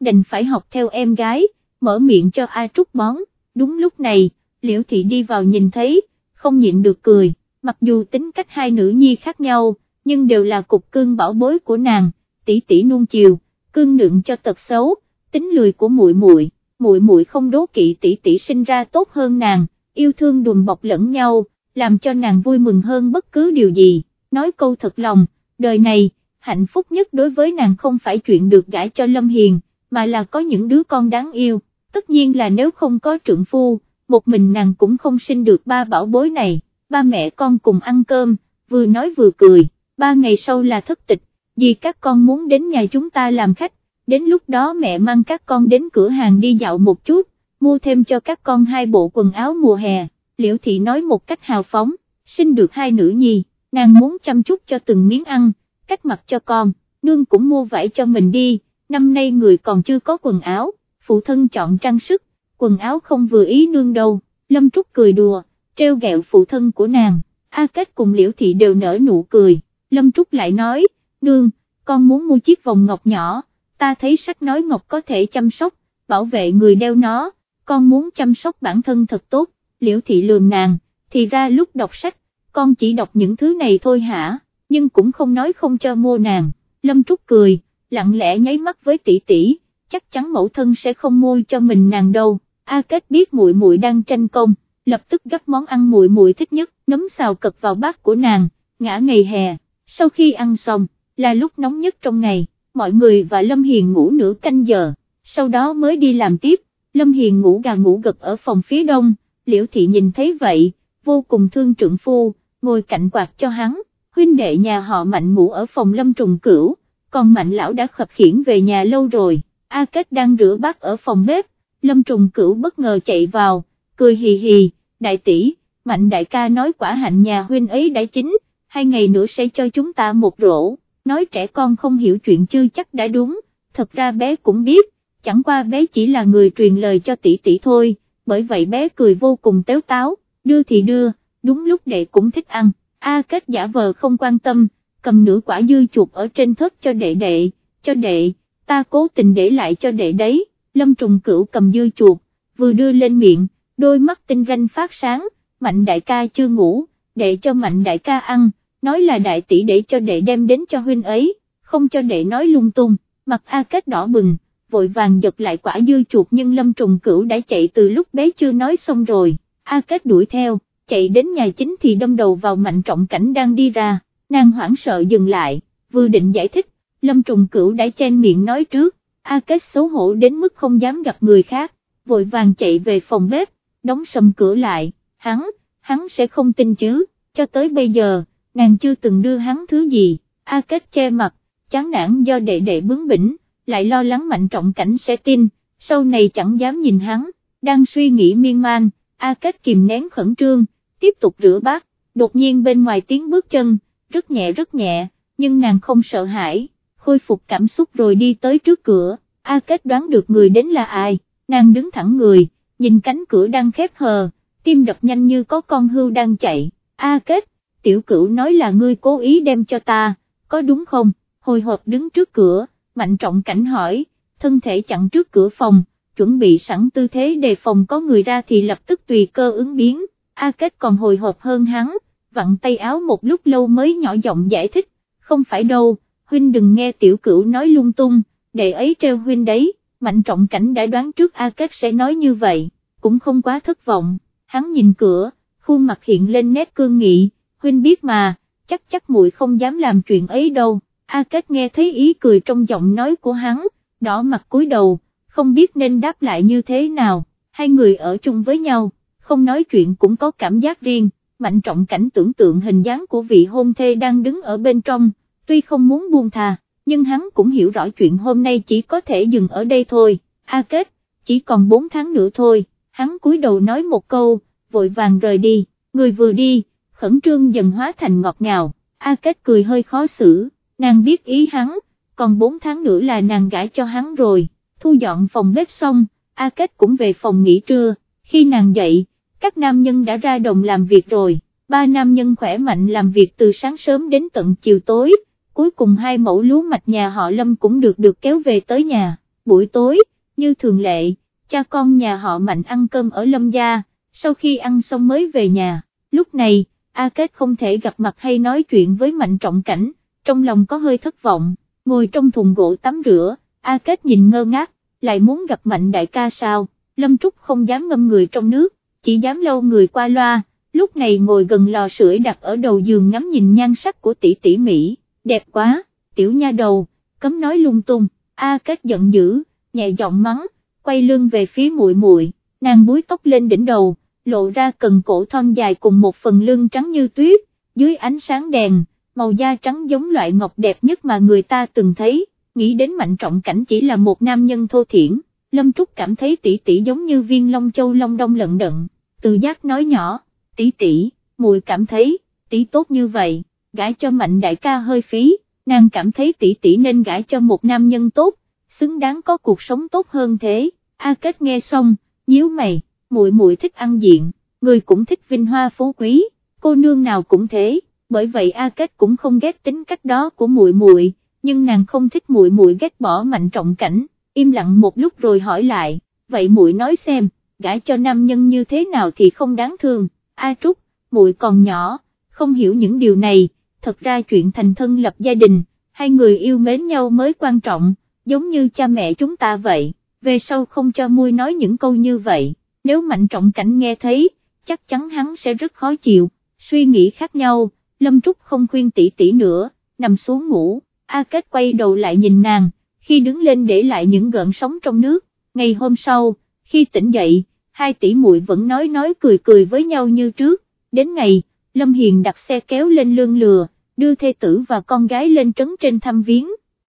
đành phải học theo em gái, mở miệng cho A Trúc bón, đúng lúc này, Liễu Thị đi vào nhìn thấy, không nhịn được cười, mặc dù tính cách hai nữ nhi khác nhau, nhưng đều là cục cưng bảo bối của nàng, tỷ tỷ nuông chiều, cưng nượng cho tật xấu, tính lười của muội muội, muội muội không đố kỵ tỷ tỷ sinh ra tốt hơn nàng, yêu thương đùm bọc lẫn nhau, làm cho nàng vui mừng hơn bất cứ điều gì, nói câu thật lòng, đời này, hạnh phúc nhất đối với nàng không phải chuyện được gãi cho Lâm Hiền, mà là có những đứa con đáng yêu, tất nhiên là nếu không có trượng phu, một mình nàng cũng không sinh được ba bảo bối này, ba mẹ con cùng ăn cơm, vừa nói vừa cười, ba ngày sau là thất tịch, vì các con muốn đến nhà chúng ta làm khách, đến lúc đó mẹ mang các con đến cửa hàng đi dạo một chút, mua thêm cho các con hai bộ quần áo mùa hè, liễu thị nói một cách hào phóng, sinh được hai nữ nhi, nàng muốn chăm chút cho từng miếng ăn, cách mặc cho con, nương cũng mua vải cho mình đi, năm nay người còn chưa có quần áo, phụ thân chọn trang sức, quần áo không vừa ý nương đâu, Lâm Trúc cười đùa, treo gẹo phụ thân của nàng, A Kết cùng Liễu Thị đều nở nụ cười, Lâm Trúc lại nói, nương, con muốn mua chiếc vòng ngọc nhỏ, ta thấy sách nói ngọc có thể chăm sóc, bảo vệ người đeo nó, con muốn chăm sóc bản thân thật tốt, Liễu Thị lường nàng, thì ra lúc đọc sách, con chỉ đọc những thứ này thôi hả, nhưng cũng không nói không cho mua nàng, Lâm Trúc cười, lặng lẽ nháy mắt với tỷ tỷ, chắc chắn mẫu thân sẽ không mua cho mình nàng đâu, A Kết biết muội muội đang tranh công, lập tức gấp món ăn muội muội thích nhất, nấm xào cật vào bát của nàng, ngã ngày hè, sau khi ăn xong, là lúc nóng nhất trong ngày, mọi người và Lâm Hiền ngủ nửa canh giờ, sau đó mới đi làm tiếp, Lâm Hiền ngủ gà ngủ gật ở phòng phía đông, Liễu Thị nhìn thấy vậy, vô cùng thương trượng phu, ngồi cạnh quạt cho hắn, huynh đệ nhà họ Mạnh ngủ ở phòng Lâm Trùng Cửu, còn Mạnh Lão đã khập khiển về nhà lâu rồi, A Kết đang rửa bát ở phòng bếp, Lâm Trùng Cửu bất ngờ chạy vào, cười hì hì, đại tỷ, Mạnh đại ca nói quả hạnh nhà huynh ấy đã chín, hai ngày nữa sẽ cho chúng ta một rổ, nói trẻ con không hiểu chuyện chưa chắc đã đúng, thật ra bé cũng biết, chẳng qua bé chỉ là người truyền lời cho tỷ tỷ thôi, bởi vậy bé cười vô cùng téo táo, đưa thì đưa, đúng lúc đệ cũng thích ăn, A kết giả vờ không quan tâm, cầm nửa quả dư chuột ở trên thớt cho đệ đệ, cho đệ, ta cố tình để lại cho đệ đấy, lâm trùng cửu cầm dư chuột, vừa đưa lên miệng, đôi mắt tinh ranh phát sáng, mạnh đại ca chưa ngủ, đệ cho mạnh đại ca ăn, nói là đại tỷ để cho đệ đem đến cho huynh ấy, không cho đệ nói lung tung, mặt A kết đỏ bừng, vội vàng giật lại quả dư chuột nhưng lâm trùng cửu đã chạy từ lúc bé chưa nói xong rồi, A kết đuổi theo, chạy đến nhà chính thì đâm đầu vào mạnh trọng cảnh đang đi ra, nàng hoảng sợ dừng lại, vừa định giải thích, lâm trùng cửu đã chen miệng nói trước, A kết xấu hổ đến mức không dám gặp người khác, vội vàng chạy về phòng bếp, đóng sầm cửa lại, hắn, hắn sẽ không tin chứ, cho tới bây giờ, nàng chưa từng đưa hắn thứ gì, A Kết che mặt, chán nản do đệ đệ bướng bỉnh, lại lo lắng mạnh trọng cảnh sẽ tin, sau này chẳng dám nhìn hắn, đang suy nghĩ miên man, A Kết kìm nén khẩn trương, tiếp tục rửa bát, đột nhiên bên ngoài tiếng bước chân, rất nhẹ rất nhẹ, nhưng nàng không sợ hãi, khôi phục cảm xúc rồi đi tới trước cửa, A Kết đoán được người đến là ai, nàng đứng thẳng người, nhìn cánh cửa đang khép hờ, tim đập nhanh như có con hưu đang chạy, A Kết, tiểu cửu nói là ngươi cố ý đem cho ta, có đúng không, hồi hộp đứng trước cửa, mạnh trọng cảnh hỏi, thân thể chặn trước cửa phòng, chuẩn bị sẵn tư thế đề phòng có người ra thì lập tức tùy cơ ứng biến, A Kết còn hồi hộp hơn hắn, vặn tay áo một lúc lâu mới nhỏ giọng giải thích, không phải đâu, huynh đừng nghe tiểu cửu nói lung tung, đệ ấy treo huynh đấy, mạnh trọng cảnh đã đoán trước A Kết sẽ nói như vậy, cũng không quá thất vọng, hắn nhìn cửa, khuôn mặt hiện lên nét cương nghị, huynh biết mà, chắc chắc muội không dám làm chuyện ấy đâu, A Kết nghe thấy ý cười trong giọng nói của hắn, đỏ mặt cúi đầu, không biết nên đáp lại như thế nào, hai người ở chung với nhau, không nói chuyện cũng có cảm giác riêng, mạnh trọng cảnh tưởng tượng hình dáng của vị hôn thê đang đứng ở bên trong, tuy không muốn buông thà, nhưng hắn cũng hiểu rõ chuyện hôm nay chỉ có thể dừng ở đây thôi, A Kết, chỉ còn 4 tháng nữa thôi, hắn cúi đầu nói một câu, vội vàng rời đi, người vừa đi, khẩn trương dần hóa thành ngọt ngào, A Kết cười hơi khó xử, nàng biết ý hắn, còn 4 tháng nữa là nàng gãi cho hắn rồi, thu dọn phòng bếp xong, A Kết cũng về phòng nghỉ trưa, khi nàng dậy, các nam nhân đã ra đồng làm việc rồi, ba nam nhân khỏe mạnh làm việc từ sáng sớm đến tận chiều tối, cuối cùng hai mẫu lúa mạch nhà họ Lâm cũng được được kéo về tới nhà, buổi tối, như thường lệ, cha con nhà họ Mạnh ăn cơm ở Lâm gia, sau khi ăn xong mới về nhà, lúc này, A Kết không thể gặp mặt hay nói chuyện với Mạnh Trọng Cảnh, trong lòng có hơi thất vọng, ngồi trong thùng gỗ tắm rửa, A Kết nhìn ngơ ngác, lại muốn gặp Mạnh đại ca sao, Lâm Trúc không dám ngâm người trong nước, chỉ dám lâu người qua loa, lúc này ngồi gần lò sưởi đặt ở đầu giường ngắm nhìn nhan sắc của tỷ tỷ Mỹ, đẹp quá, tiểu nha đầu, cấm nói lung tung, A Kết giận dữ, nhẹ giọng mắng, quay lưng về phía muội muội, nàng búi tóc lên đỉnh đầu, lộ ra cần cổ thon dài cùng một phần lưng trắng như tuyết, dưới ánh sáng đèn, màu da trắng giống loại ngọc đẹp nhất mà người ta từng thấy, nghĩ đến mạnh trọng cảnh chỉ là một nam nhân thô thiển, Lâm Trúc cảm thấy tỷ tỷ giống như viên long châu long đông lận đận, từ giác nói nhỏ, tỷ tỷ, mùi cảm thấy, tỷ tốt như vậy, gãi cho mạnh đại ca hơi phí, nàng cảm thấy tỷ tỷ nên gãi cho một nam nhân tốt, xứng đáng có cuộc sống tốt hơn thế, A Kết nghe xong, nhíu mày, muội muội thích ăn diện, người cũng thích vinh hoa phú quý, cô nương nào cũng thế, bởi vậy A Kết cũng không ghét tính cách đó của muội muội, nhưng nàng không thích muội muội ghét bỏ mạnh trọng cảnh, im lặng một lúc rồi hỏi lại, vậy muội nói xem, gả cho nam nhân như thế nào thì không đáng thương, A Trúc, muội còn nhỏ, không hiểu những điều này, thật ra chuyện thành thân lập gia đình, hai người yêu mến nhau mới quan trọng, giống như cha mẹ chúng ta vậy, về sau không cho muội nói những câu như vậy, nếu mạnh trọng cảnh nghe thấy, chắc chắn hắn sẽ rất khó chịu, suy nghĩ khác nhau, Lâm Trúc không khuyên tỷ tỷ nữa, nằm xuống ngủ, A Kết quay đầu lại nhìn nàng, khi đứng lên để lại những gợn sóng trong nước, ngày hôm sau, khi tỉnh dậy, hai tỷ muội vẫn nói nói cười cười với nhau như trước, đến ngày, Lâm Hiền đặt xe kéo lên lương lừa, đưa thê tử và con gái lên trấn trên thăm viếng.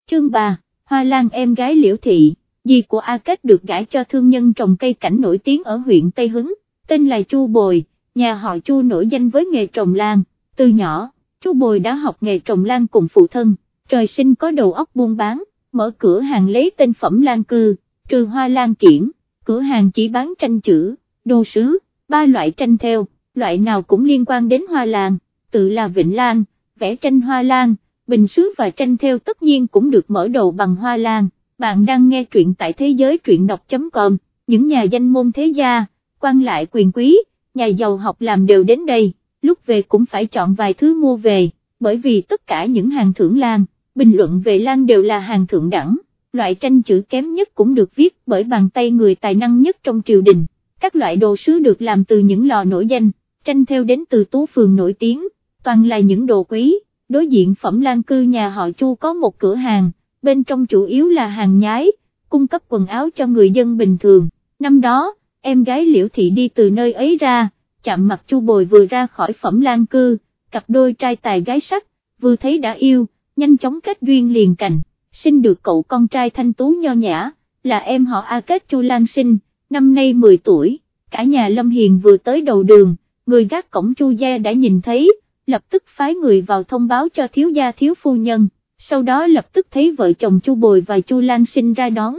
Chương 3, Hoa Lan em gái Liễu Thị, dì của A Kết được gãi cho thương nhân trồng cây cảnh nổi tiếng ở huyện Tây Hứng, tên là Chu Bồi, nhà họ Chu nổi danh với nghề trồng lan, từ nhỏ, Chu Bồi đã học nghề trồng lan cùng phụ thân, trời sinh có đầu óc buôn bán, mở cửa hàng lấy tên phẩm lan cư, trừ hoa lan kiển, cửa hàng chỉ bán tranh chữ, đồ sứ, ba loại tranh theo, loại nào cũng liên quan đến hoa lan, tự là Vịnh Lan, vẽ tranh hoa lan, bình sứ và tranh theo tất nhiên cũng được mở đầu bằng hoa lan. Bạn đang nghe truyện tại thế giới truyện đọc.com, những nhà danh môn thế gia, quan lại quyền quý, nhà giàu học làm đều đến đây, lúc về cũng phải chọn vài thứ mua về, bởi vì tất cả những hàng thưởng lan, bình luận về lan đều là hàng thượng đẳng, loại tranh chữ kém nhất cũng được viết bởi bàn tay người tài năng nhất trong triều đình, các loại đồ sứ được làm từ những lò nổi danh, tranh theo đến từ tú phường nổi tiếng, toàn là những đồ quý, đối diện phẩm lan cư nhà họ Chu có một cửa hàng, bên trong chủ yếu là hàng nhái, cung cấp quần áo cho người dân bình thường, năm đó, em gái Liễu Thị đi từ nơi ấy ra, chạm mặt Chu Bồi vừa ra khỏi phẩm lan cư, cặp đôi trai tài gái sắc, vừa thấy đã yêu, nhanh chóng kết duyên liền cành, sinh được cậu con trai thanh tú nho nhã, là em họ A Kết Chu Lan sinh, năm nay 10 tuổi, cả nhà Lâm Hiền vừa tới đầu đường, người gác cổng Chu gia đã nhìn thấy, lập tức phái người vào thông báo cho thiếu gia thiếu phu nhân, sau đó lập tức thấy vợ chồng Chu Bồi và Chu Lan sinh ra đón,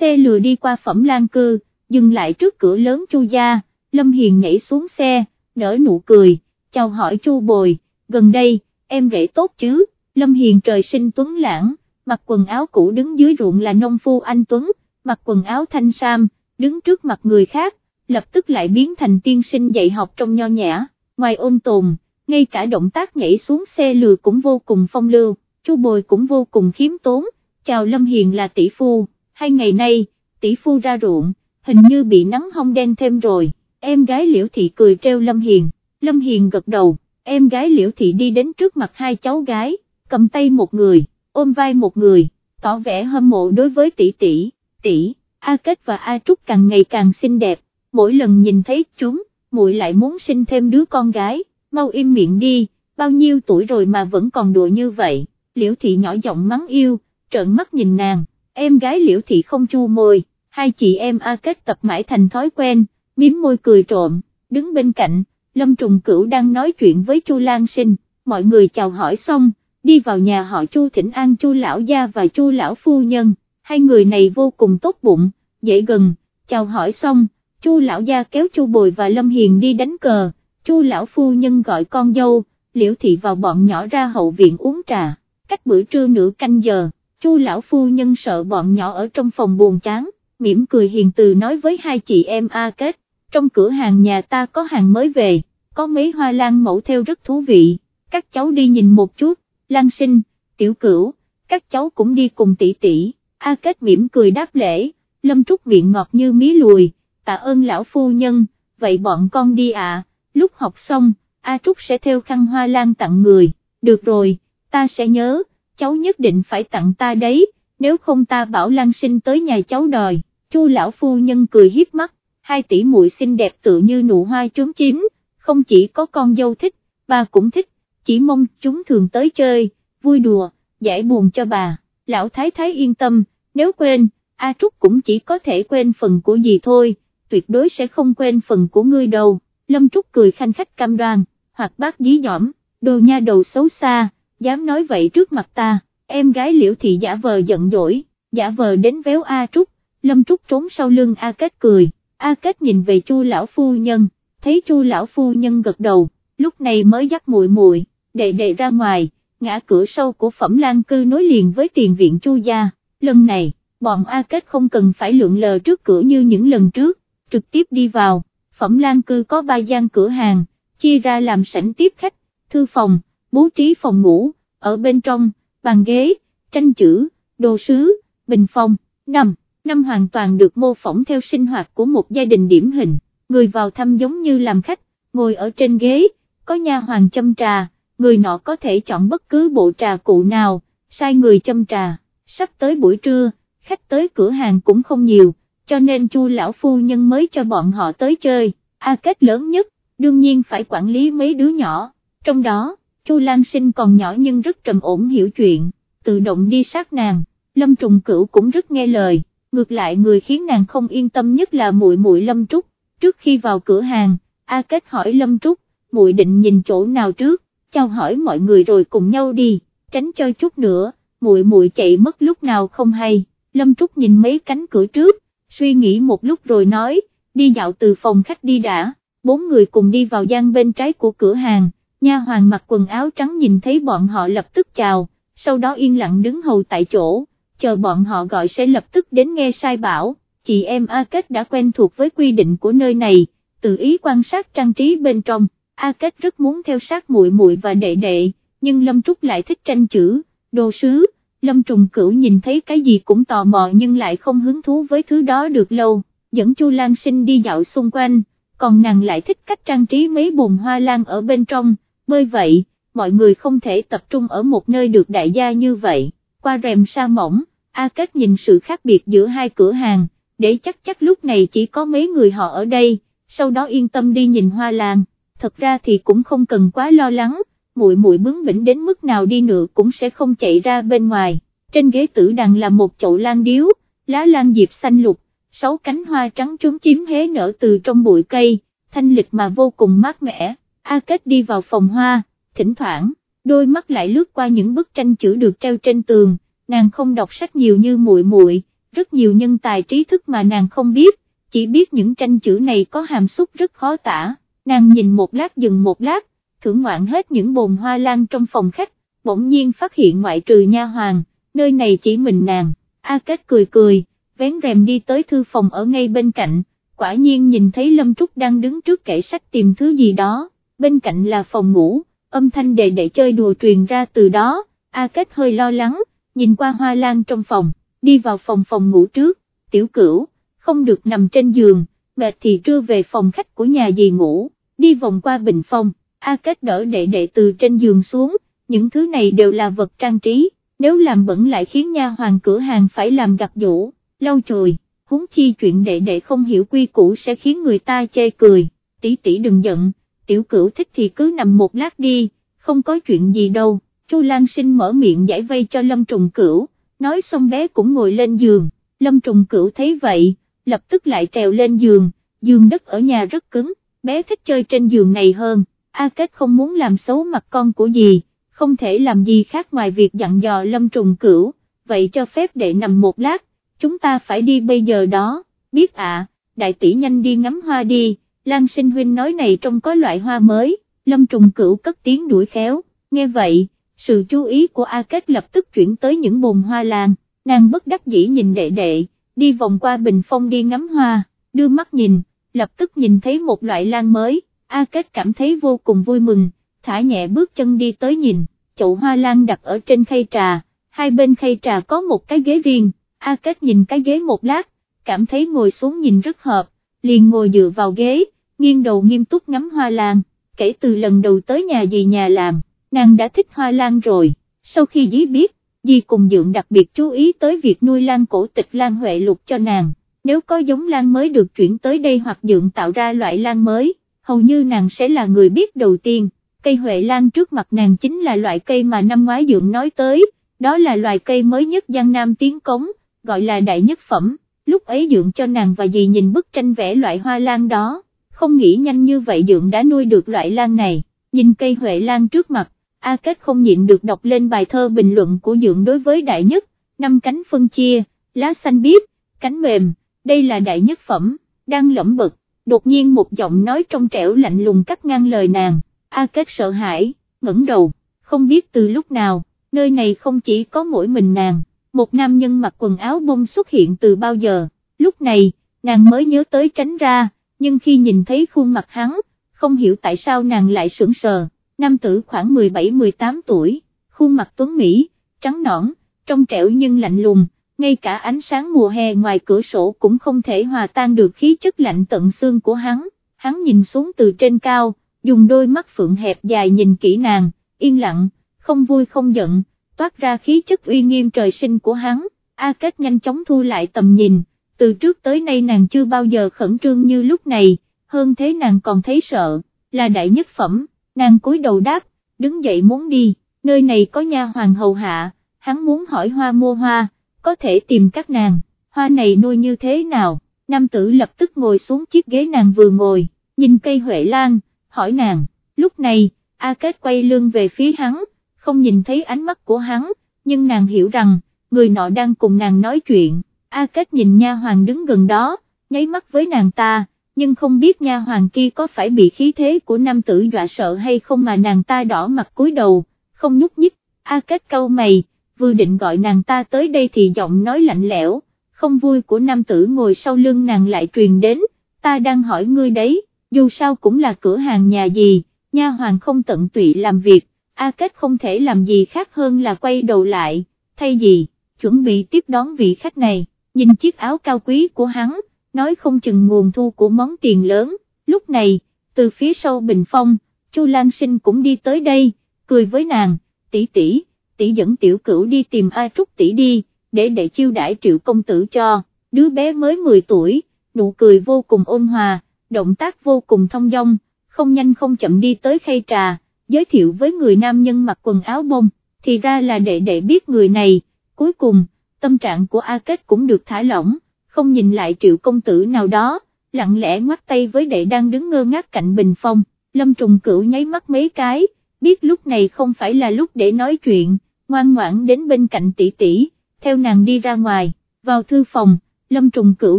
xe lừa đi qua phẩm lan cư, dừng lại trước cửa lớn Chu gia, Lâm Hiền nhảy xuống xe, nở nụ cười, chào hỏi Chu Bồi, gần đây, em rể tốt chứ, Lâm Hiền trời sinh tuấn lãng, mặc quần áo cũ đứng dưới ruộng là nông phu anh Tuấn, mặc quần áo thanh sam, đứng trước mặt người khác, lập tức lại biến thành tiên sinh dạy học trong nho nhã, ngoài ôn tồn, ngay cả động tác nhảy xuống xe lừa cũng vô cùng phong lưu, Chu Bồi cũng vô cùng khiếm tốn, chào Lâm Hiền là tỷ phu, hai ngày nay, tỷ phu ra ruộng, hình như bị nắng hong đen thêm rồi, em gái Liễu Thị cười treo Lâm Hiền, Lâm Hiền gật đầu, em gái Liễu Thị đi đến trước mặt hai cháu gái, cầm tay một người, ôm vai một người, tỏ vẻ hâm mộ đối với tỷ tỷ, tỷ, A Kết và A Trúc càng ngày càng xinh đẹp, mỗi lần nhìn thấy chúng, muội lại muốn sinh thêm đứa con gái, mau im miệng đi, bao nhiêu tuổi rồi mà vẫn còn đùa như vậy, liễu thị nhỏ giọng mắng yêu, trợn mắt nhìn nàng, em gái liễu thị không chu môi, hai chị em A Kết tập mãi thành thói quen, miếm môi cười trộm, đứng bên cạnh, Lâm Trùng Cửu đang nói chuyện với Chu Lan Sinh, mọi người chào hỏi xong, đi vào nhà họ Chu thỉnh an Chu lão gia và Chu lão phu nhân, hai người này vô cùng tốt bụng, dễ gần, chào hỏi xong, Chu lão gia kéo Chu Bồi và Lâm Hiền đi đánh cờ, Chu lão phu nhân gọi con dâu, Liễu thị vào bọn nhỏ ra hậu viện uống trà, cách bữa trưa nửa canh giờ, Chu lão phu nhân sợ bọn nhỏ ở trong phòng buồn chán, mỉm cười hiền từ nói với hai chị em A Kết, trong cửa hàng nhà ta có hàng mới về, có mấy hoa lan mẫu theo rất thú vị, các cháu đi nhìn một chút, Lan sinh, tiểu cửu, các cháu cũng đi cùng tỷ tỷ, A Kết mỉm cười đáp lễ, Lâm Trúc miệng ngọt như mí lùi, tạ ơn lão phu nhân, vậy bọn con đi à, lúc học xong, A Trúc sẽ theo khăn hoa lan tặng người, được rồi, ta sẽ nhớ, cháu nhất định phải tặng ta đấy, nếu không ta bảo Lan sinh tới nhà cháu đòi, chu lão phu nhân cười hiếp mắt, hai tỷ muội xinh đẹp tự như nụ hoa trốn chiếm, không chỉ có con dâu thích, bà cũng thích, chỉ mong chúng thường tới chơi, vui đùa, giải buồn cho bà, lão thái thái yên tâm, nếu quên, A Trúc cũng chỉ có thể quên phần của gì thôi, tuyệt đối sẽ không quên phần của ngươi đâu, Lâm Trúc cười khanh khách cam đoan, hoặc bác dí dỏm, đồ nha đầu xấu xa, dám nói vậy trước mặt ta, em gái liễu thị giả vờ giận dỗi, giả vờ đến véo A Trúc, Lâm Trúc trốn sau lưng A Kết cười, A Kết nhìn về Chu lão phu nhân, thấy Chu lão phu nhân gật đầu, lúc này mới dắt muội muội, đệ đệ ra ngoài, ngã cửa sau của phẩm lan cư nối liền với tiền viện Chu gia, lần này, bọn A Kết không cần phải lượn lờ trước cửa như những lần trước, trực tiếp đi vào, phẩm lan cư có ba gian cửa hàng, chia ra làm sảnh tiếp khách, thư phòng, bố trí phòng ngủ, ở bên trong, bàn ghế, tranh chữ, đồ sứ, bình phong, nằm năm hoàn toàn được mô phỏng theo sinh hoạt của một gia đình điển hình, người vào thăm giống như làm khách, ngồi ở trên ghế, có nha hoàng châm trà, người nọ có thể chọn bất cứ bộ trà cụ nào, sai người châm trà, sắp tới buổi trưa, khách tới cửa hàng cũng không nhiều, cho nên chu lão phu nhân mới cho bọn họ tới chơi, A Kết lớn nhất, đương nhiên phải quản lý mấy đứa nhỏ, trong đó, chu Lan Sinh còn nhỏ nhưng rất trầm ổn hiểu chuyện, tự động đi sát nàng, Lâm Trùng Cửu cũng rất nghe lời, ngược lại người khiến nàng không yên tâm nhất là muội muội Lâm Trúc, trước khi vào cửa hàng, A Kết hỏi Lâm Trúc, muội định nhìn chỗ nào trước, chào hỏi mọi người rồi cùng nhau đi, tránh cho chút nữa, muội muội chạy mất lúc nào không hay, Lâm Trúc nhìn mấy cánh cửa trước, suy nghĩ một lúc rồi nói, đi dạo từ phòng khách đi đã, bốn người cùng đi vào gian bên trái của cửa hàng, nha hoàng mặc quần áo trắng nhìn thấy bọn họ lập tức chào, sau đó yên lặng đứng hầu tại chỗ, chờ bọn họ gọi sẽ lập tức đến nghe sai bảo, chị em A Kết đã quen thuộc với quy định của nơi này, tự ý quan sát trang trí bên trong, A Kết rất muốn theo sát muội muội và đệ đệ, nhưng Lâm Trúc lại thích tranh chữ, đồ sứ, Lâm Trùng Cửu nhìn thấy cái gì cũng tò mò nhưng lại không hứng thú với thứ đó được lâu, dẫn Chu Lan Sinh đi dạo xung quanh, còn nàng lại thích cách trang trí mấy bồn hoa lan ở bên trong, bởi vậy, mọi người không thể tập trung ở một nơi được đại gia như vậy, qua rèm sa mỏng, A Kết nhìn sự khác biệt giữa hai cửa hàng, để chắc chắc lúc này chỉ có mấy người họ ở đây, sau đó yên tâm đi nhìn hoa lan, thật ra thì cũng không cần quá lo lắng muội muội bướng bỉnh đến mức nào đi nữa cũng sẽ không chạy ra bên ngoài, trên ghế tử đàn là một chậu lan điếu, lá lan diệp xanh lục, sáu cánh hoa trắng trúng chiếm hé nở từ trong bụi cây, thanh lịch mà vô cùng mát mẻ, A Kết đi vào phòng hoa, thỉnh thoảng, đôi mắt lại lướt qua những bức tranh chữ được treo trên tường, nàng không đọc sách nhiều như muội muội, rất nhiều nhân tài trí thức mà nàng không biết, chỉ biết những tranh chữ này có hàm xúc rất khó tả, nàng nhìn một lát dừng một lát, thưởng ngoạn hết những bồn hoa lan trong phòng khách, bỗng nhiên phát hiện ngoại trừ nha hoàng, nơi này chỉ mình nàng, A Kết cười cười, vén rèm đi tới thư phòng ở ngay bên cạnh, quả nhiên nhìn thấy Lâm Trúc đang đứng trước kệ sách tìm thứ gì đó, bên cạnh là phòng ngủ, âm thanh đệ đệ chơi đùa truyền ra từ đó, A Kết hơi lo lắng, nhìn qua hoa lan trong phòng, đi vào phòng phòng ngủ trước, tiểu cửu, không được nằm trên giường, mệt thì trưa về phòng khách của nhà dì ngủ, đi vòng qua bình phòng A Kết đỡ đệ đệ từ trên giường xuống, những thứ này đều là vật trang trí, nếu làm bẩn lại khiến nha hoàng cửa hàng phải làm gặt vũ, lau chùi, huống chi chuyện đệ đệ không hiểu quy củ sẽ khiến người ta chê cười, tỷ tỷ đừng giận, tiểu cửu thích thì cứ nằm một lát đi, không có chuyện gì đâu, Chu Lan Sinh mở miệng giải vây cho Lâm Trùng Cửu, nói xong bé cũng ngồi lên giường, Lâm Trùng Cửu thấy vậy, lập tức lại trèo lên giường, giường đất ở nhà rất cứng, bé thích chơi trên giường này hơn, A Kết không muốn làm xấu mặt con của gì, không thể làm gì khác ngoài việc dặn dò Lâm Trùng Cửu, vậy cho phép đệ nằm một lát, chúng ta phải đi bây giờ đó, biết ạ, đại tỷ nhanh đi ngắm hoa đi, Lan Sinh Huynh nói này trông có loại hoa mới, Lâm Trùng Cửu cất tiếng đuổi khéo, nghe vậy, sự chú ý của A Kết lập tức chuyển tới những bồn hoa lan, nàng bất đắc dĩ nhìn đệ đệ, đi vòng qua bình phong đi ngắm hoa, đưa mắt nhìn, lập tức nhìn thấy một loại lan mới, A Kết cảm thấy vô cùng vui mừng, thả nhẹ bước chân đi tới nhìn, chậu hoa lan đặt ở trên khay trà, hai bên khay trà có một cái ghế riêng, A Kết nhìn cái ghế một lát, cảm thấy ngồi xuống nhìn rất hợp, liền ngồi dựa vào ghế, nghiêng đầu nghiêm túc ngắm hoa lan, kể từ lần đầu tới nhà dì nhà làm, nàng đã thích hoa lan rồi, sau khi dí biết, dì cùng dượng đặc biệt chú ý tới việc nuôi lan cổ tịch lan huệ lục cho nàng, nếu có giống lan mới được chuyển tới đây hoặc dượng tạo ra loại lan mới, hầu như nàng sẽ là người biết đầu tiên, cây huệ lan trước mặt nàng chính là loại cây mà năm ngoái dượng nói tới, đó là loài cây mới nhất Giang Nam tiến cống, gọi là đại nhất phẩm, lúc ấy dưỡng cho nàng và dì nhìn bức tranh vẽ loại hoa lan đó, không nghĩ nhanh như vậy dượng đã nuôi được loại lan này, nhìn cây huệ lan trước mặt, A Kết không nhịn được đọc lên bài thơ bình luận của dượng đối với đại nhất, năm cánh phân chia, lá xanh biếc, cánh mềm, đây là đại nhất phẩm, đang lẩm bực, đột nhiên một giọng nói trong trẻo lạnh lùng cắt ngang lời nàng, A Kết sợ hãi, ngẩng đầu, không biết từ lúc nào, nơi này không chỉ có mỗi mình nàng, một nam nhân mặc quần áo bông xuất hiện từ bao giờ, lúc này, nàng mới nhớ tới tránh ra, nhưng khi nhìn thấy khuôn mặt hắn, không hiểu tại sao nàng lại sững sờ, nam tử khoảng 17-18 tuổi, khuôn mặt tuấn Mỹ, trắng nõn, trong trẻo nhưng lạnh lùng, ngay cả ánh sáng mùa hè ngoài cửa sổ cũng không thể hòa tan được khí chất lạnh tận xương của hắn, hắn nhìn xuống từ trên cao, dùng đôi mắt phượng hẹp dài nhìn kỹ nàng, yên lặng, không vui không giận, toát ra khí chất uy nghiêm trời sinh của hắn, A Kết nhanh chóng thu lại tầm nhìn, từ trước tới nay nàng chưa bao giờ khẩn trương như lúc này, hơn thế nàng còn thấy sợ, là đại nhất phẩm, nàng cúi đầu đáp, đứng dậy muốn đi, nơi này có nha hoàng hầu hạ, hắn muốn hỏi hoa mua hoa, có thể tìm các nàng, hoa này nuôi như thế nào, nam tử lập tức ngồi xuống chiếc ghế nàng vừa ngồi, nhìn cây huệ lan, hỏi nàng, lúc này, A Kết quay lưng về phía hắn, không nhìn thấy ánh mắt của hắn, nhưng nàng hiểu rằng, người nọ đang cùng nàng nói chuyện, A Kết nhìn nha hoàng đứng gần đó, nháy mắt với nàng ta, nhưng không biết nha hoàng kia có phải bị khí thế của nam tử dọa sợ hay không mà nàng ta đỏ mặt cúi đầu, không nhúc nhích, A Kết câu mày, vừa định gọi nàng ta tới đây thì giọng nói lạnh lẽo, không vui của nam tử ngồi sau lưng nàng lại truyền đến, ta đang hỏi ngươi đấy, dù sao cũng là cửa hàng nhà gì, nha hoàng không tận tụy làm việc, A Kết không thể làm gì khác hơn là quay đầu lại, thay gì, chuẩn bị tiếp đón vị khách này, nhìn chiếc áo cao quý của hắn, nói không chừng nguồn thu của món tiền lớn, lúc này, từ phía sau bình phong, Chu Lan Sinh cũng đi tới đây, cười với nàng, tỷ tỷ, tỷ dẫn tiểu cửu đi tìm A Trúc tỷ đi, để để chiêu đãi triệu công tử cho, đứa bé mới 10 tuổi, nụ cười vô cùng ôn hòa, động tác vô cùng thông dong, không nhanh không chậm đi tới khay trà, giới thiệu với người nam nhân mặc quần áo bông, thì ra là đệ đệ biết người này, cuối cùng, tâm trạng của A Kết cũng được thả lỏng không nhìn lại triệu công tử nào đó, lặng lẽ ngoắt tay với đệ đang đứng ngơ ngác cạnh bình phong, lâm trùng cửu nháy mắt mấy cái, biết lúc này không phải là lúc để nói chuyện, ngoan ngoãn đến bên cạnh tỷ tỷ, theo nàng đi ra ngoài, vào thư phòng, lâm trùng cửu